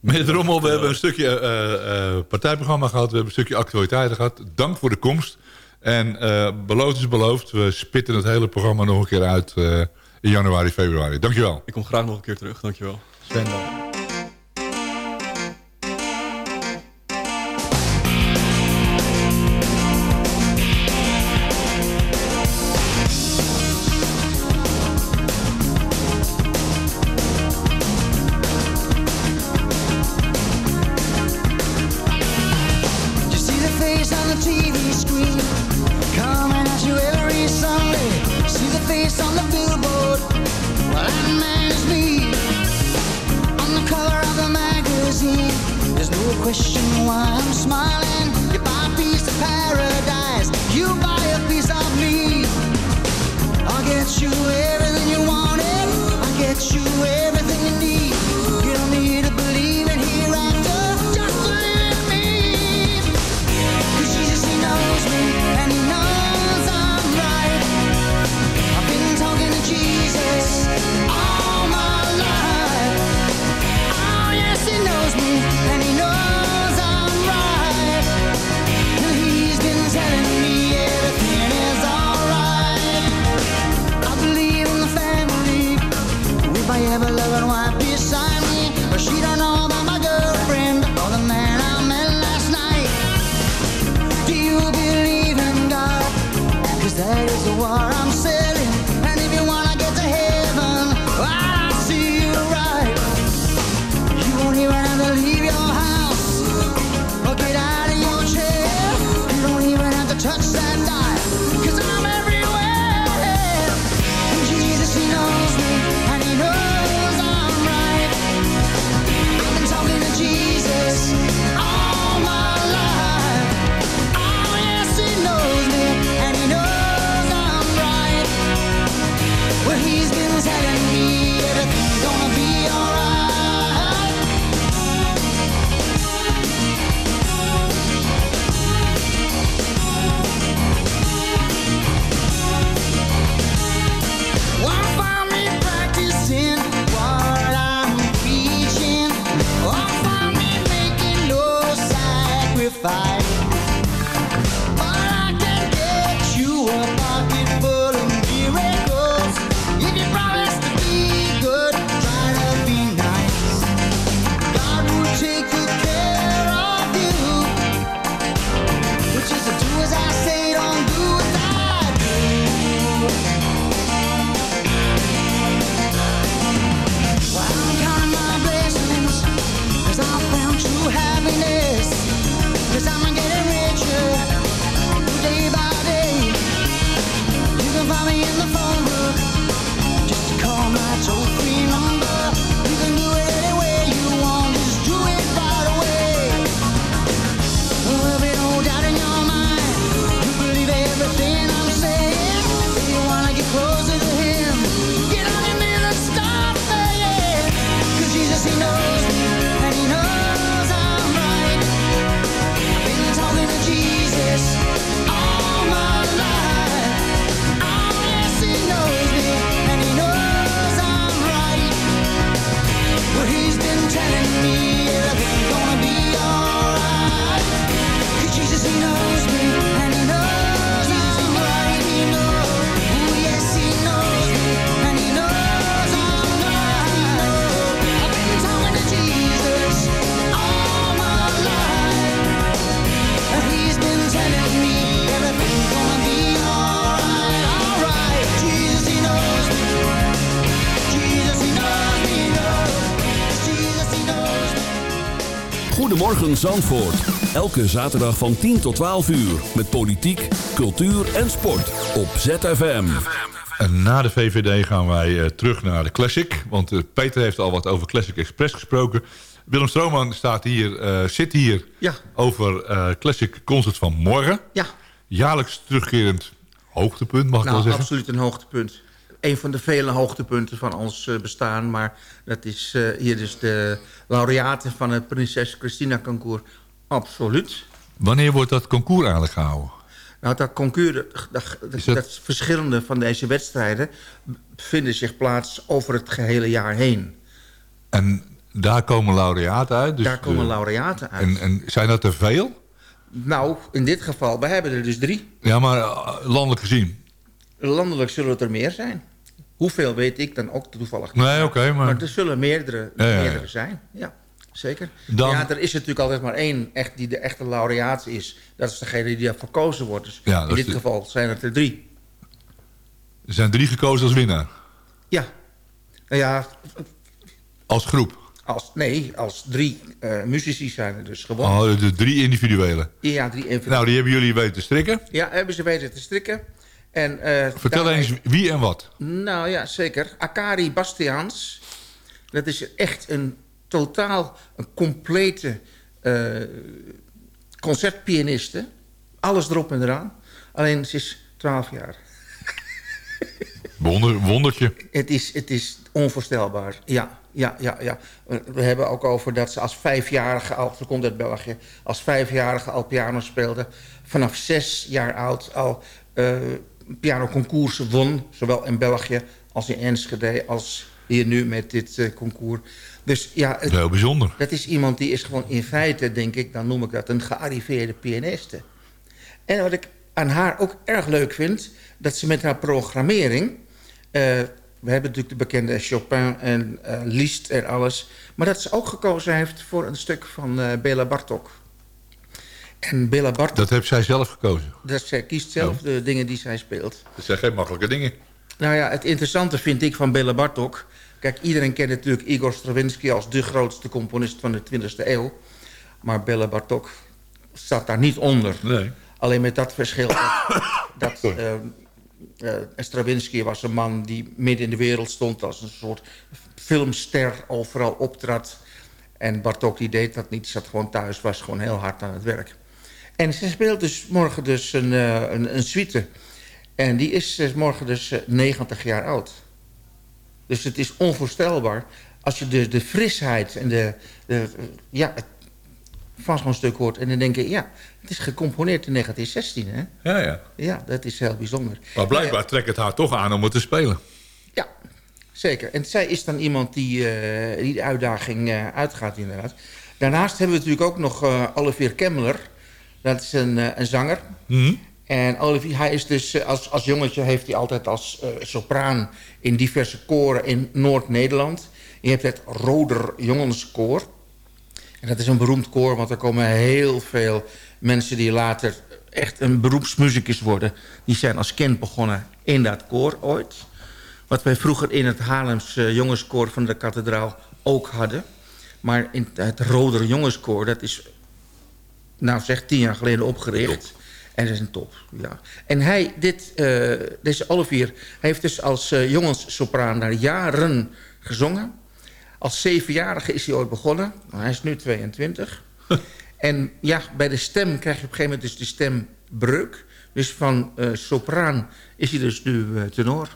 Meneer Drommel, we hebben een stukje eh, partijprogramma gehad. We hebben een stukje actualiteiten gehad. Dank voor de komst. En beloofd is beloofd. We spitten het hele programma nog een keer uit in januari, februari. Dankjewel. Ik kom graag nog een keer terug. Dankjewel. Sven. Zandvoort. Elke zaterdag van 10 tot 12 uur. Met politiek, cultuur en sport. Op ZFM. En na de VVD gaan wij eh, terug naar de Classic. Want eh, Peter heeft al wat over Classic Express gesproken. Willem Strooman staat hier, eh, zit hier ja. over Classic Concert van morgen. Ja. Jaarlijks terugkerend hoogtepunt, mag nou, ik wel nou, zeggen. absoluut een hoogtepunt. Een van de vele hoogtepunten van ons eh, bestaan. Maar dat is eh, hier dus de laureaten van het Prinses Christina Concours. Absoluut. Wanneer wordt dat concours eigenlijk gehouden? Nou, dat concours, dat, dat, dat, dat verschillende van deze wedstrijden... vinden zich plaats over het gehele jaar heen. En daar komen laureaten uit? Dus Daar komen de- laureaten uit. En, en zijn dat er veel? Nou, in dit geval, we hebben er dus drie. Ja, maar eh, landelijk gezien? Landelijk zullen het er meer zijn. Hoeveel weet ik dan ook toevallig niet. Nee, oké, maar- Maar er zullen meerdere, Ja, ja, ja. meerdere zijn. Ja, zeker. Dan- Ja, er is natuurlijk altijd maar één echt, die de echte laureaat is. Dat is degene die daar verkozen wordt. Dus Ja, in dit de- geval zijn het er drie. Er zijn drie gekozen als winnaar. Ja. Nou ja, Als groep. als, nee, als drie eh muzici zijn er dus gewoon. Oh, de drie individuele. Ja, drie invloeden. Nou, die hebben jullie weten te strikken. Ja, hebben ze weten te strikken. En, eh, Vertel eens wie en wat. Nou ja, zeker. Akari Bastiaans. Dat is echt een totaal, een complete eh, concertpianiste. Alles erop en eraan. Alleen ze is 12 jaar. Wonder, wondertje. Het is, het is onvoorstelbaar. Ja, ja, ja, ja. We hebben ook over dat ze als vijfjarige al, ze komt uit België, als vijfjarige al piano speelde. Vanaf zes jaar oud al eh pianoconcoursen won. Zowel in België als in Enschede als hier nu met dit eh, concours. Dus ja, het- Heel bijzonder. dat is iemand die is gewoon in feite, denk ik, dan noem ik dat een gearriveerde pianiste. En wat ik aan haar ook erg leuk vind, dat ze met haar programmering... eh, we hebben natuurlijk de bekende Chopin en eh Liszt en alles... maar dat ze ook gekozen heeft voor een stuk van Bela Bartok. En Bartok, Dat heeft zij zelf gekozen. dat zij kiest zelf de dingen die zij speelt. Dat zijn geen makkelijke dingen. Nou ja, het interessante vind ik van Bela Bartok... Kijk, iedereen kent natuurlijk Igor Stravinsky als de grootste componist van de 20e eeuw. Maar Bela Bartok staat daar niet onder. Nee. Alleen met dat verschil dat, dat eh, eh, Stravinsky was een man die midden in de wereld stond... als een soort filmster overal optrad. En Bartok die deed dat niet, zat gewoon thuis, was gewoon heel hard aan het werk. En ze speelt dus morgen dus een, eh, een, een suite. En die is eh, morgen dus eh, 90 jaar oud. Dus het is onvoorstelbaar. Als je de, de frisheid en de, de, ja, het van zo'n stuk hoort... en dan denk je, ja, het is gecomponeerd in 1916, hè? Ja, ja. Ja, dat is heel bijzonder. Maar blijkbaar trekt het haar toch aan om het te spelen. Ja, zeker. En zij is dan iemand die, eh, die de uitdaging eh, uitgaat, inderdaad. Daarnaast hebben we natuurlijk ook nog eh, Olivier Kemmler. Dat is een, eh, een zanger. En Olivier, hij is dus eh, als, als jongetje heeft hij altijd als eh, sopraan in diverse koren in Noord-Nederland. Je hebt het Roder Jongenskoor. En dat is een beroemd koor, want er komen heel veel mensen die later echt een beroepsmuzikus worden. Die zijn als kind begonnen in dat koor ooit. Wat wij vroeger in het Haarlems eh, jongenskoor van de kathedraal ook hadden. Maar in het Roder Jongenskoor, dat is nou zeg tien jaar geleden opgericht. En dat is een top, ja. En hij, dit, eh, deze Olivier, heeft dus als eh jongenssopraan daar jaren gezongen. Als zevenjarige is hij ooit begonnen. Nou, hij is nu 22. en ja, bij de stem krijg je op een gegeven moment dus de stembreuk. Dus van eh, sopraan is hij dus nu tenor.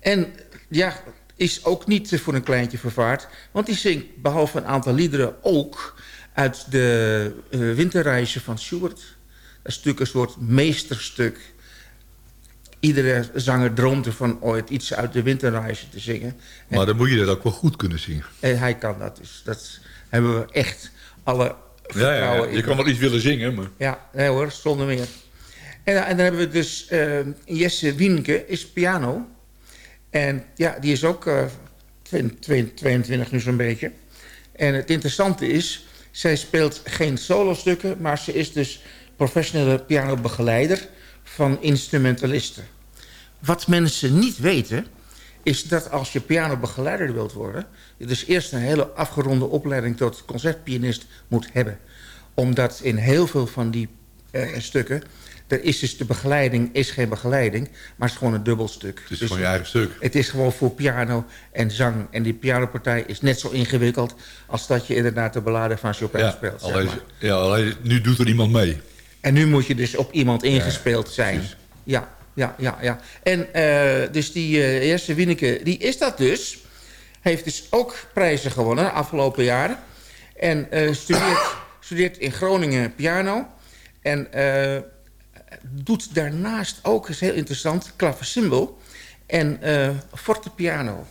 En ja, is ook niet voor een kleintje vervaard. Want die zingt behalve een aantal liederen ook uit de eh, winterreizen van Schubert. Dat is natuurlijk een soort meesterstuk. Iedere zanger droomt ervan ooit iets uit de winterreizen te zingen. En Maar dan moet je dat ook wel goed kunnen zingen. en hij kan dat dus. Dat hebben we echt alle Ja, vertrouwen ja, ja. in. Je kan wel iets willen zingen, maar... Ja, nee hoor, zonder meer. En, en dan hebben we dus eh, Jesse Wienke, is piano. En ja, die is ook eh, 22, 22 nu zo'n beetje. En het interessante is, zij speelt geen solostukken... maar ze is dus professionele pianobegeleider van instrumentalisten. Wat mensen niet weten, is dat als je pianobegeleider wilt worden... je dus eerst een hele afgeronde opleiding tot concertpianist moet hebben. Omdat in heel veel van die eh, stukken er is dus de begeleiding, is geen begeleiding, maar het is gewoon een dubbelstuk. Het is gewoon je eigen stuk. Het is gewoon voor piano en zang. En die pianopartij is net zo ingewikkeld als dat je inderdaad de ballade van Chopin Ja, speelt. zeg alleen, maar. ja, alleen nu doet er iemand mee. En nu moet je dus op iemand ingespeeld zijn. precies. Ja, ja, ja, ja. En eh, dus die eh Jesse Wieneke, die is dat dus. Heeft dus ook prijzen gewonnen de afgelopen jaren. En eh, studeert, studeert in Groningen piano. En doet daarnaast ook, is heel interessant, klaversymbol. En eh fortepiano.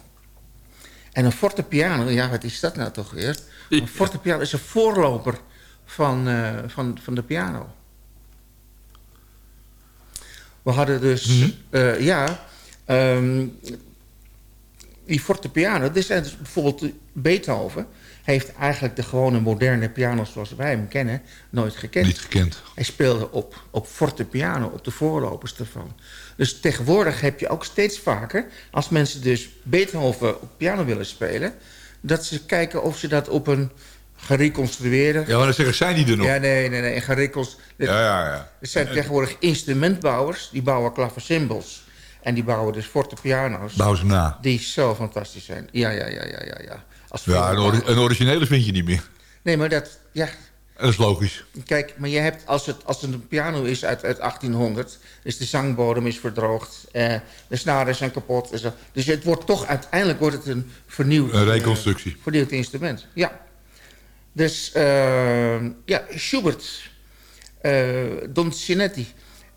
En een fortepiano, ja, wat is dat nou toch weer? Een fortepiano is een voorloper van, eh, van, van de piano. We hadden dus, eh, ja, ehm, die fortepiano, dit zijn dus bijvoorbeeld Beethoven, heeft eigenlijk de gewone moderne piano zoals wij hem kennen nooit gekend. Niet gekend. Hij speelde op, op fortepiano, op de voorlopers ervan. Dus tegenwoordig heb je ook steeds vaker, als mensen dus Beethoven op piano willen spelen, dat ze kijken of ze dat op een gereconstrueerde... Ja, maar dan zeggen, zijn die er nog? Ja, nee, nee, nee. Gerekels. Ja, ja, ja. Er zijn tegenwoordig instrumentbouwers, die bouwen klaversymbals. En die bouwen dus fortepiano's. Bouw ze na. Die zo fantastisch zijn. Ja, ja, ja, ja, ja. ja. Als Ja, een, ori- een originele vind je niet meer. Nee, maar dat, ja, Dat is logisch. Kijk, maar je hebt, als het, als het een piano is uit, uit 1800... dus de zangbodem is verdroogd, eh, de snaren zijn kapot. En zo. Dus het wordt toch, uiteindelijk wordt het een vernieuwd... Een reconstructie. eh, vernieuwd instrument, ja. Dus, eh, ja, Schubert, eh, Don Cinetti.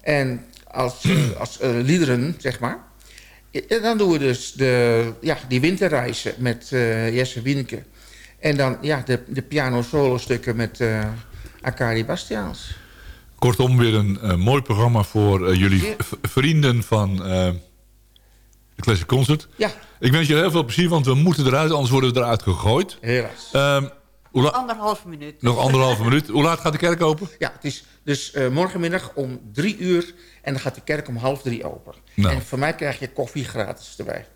En als, eh, als eh, liederen, zeg maar. En dan doen we dus de, ja, die winterreizen met eh, Jesse Wieneke. En dan ja, de, de piano-solo-stukken met eh Akari Bastiaans. Kortom, weer een mooi programma voor eh, jullie vrienden van de Classic Concert. Ja. Ik wens jullie heel veel plezier, want we moeten eruit, anders worden we eruit gegooid. Helaas. Ehm, la- Anderhalve minuut. nog anderhalve minuut. Hoe laat gaat de kerk open? Ja, het is dus eh, morgenmiddag om drie uur en dan gaat de kerk om half drie open. Nou. En voor mij krijg je koffie gratis erbij.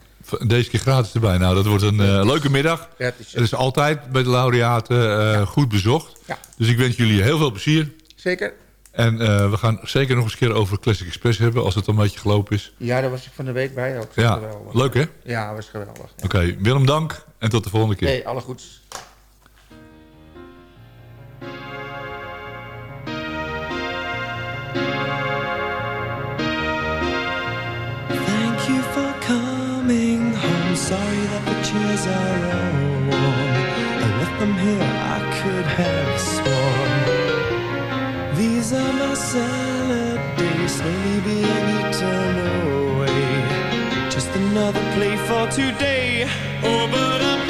Deze keer gratis erbij. Nou, dat wordt een eh, leuke middag. Ja, het is, Het is altijd bij de laureaten eh, goed bezocht. Ja. Dus ik wens jullie heel veel plezier. Zeker? En eh, we gaan zeker nog eens een keer over Classic Express hebben... als het een beetje gelopen is. Ja, daar was ik van de week bij ook. Ja, Geweldig. leuk hè? Ja, was geweldig. Oké, Willem dank en tot de volgende keer. Nee, alle goeds. Chairs are all warm. I left them here, I could have sworn. These are my salad days, slowly being eaten away. Just another play for today. Oh, but I'm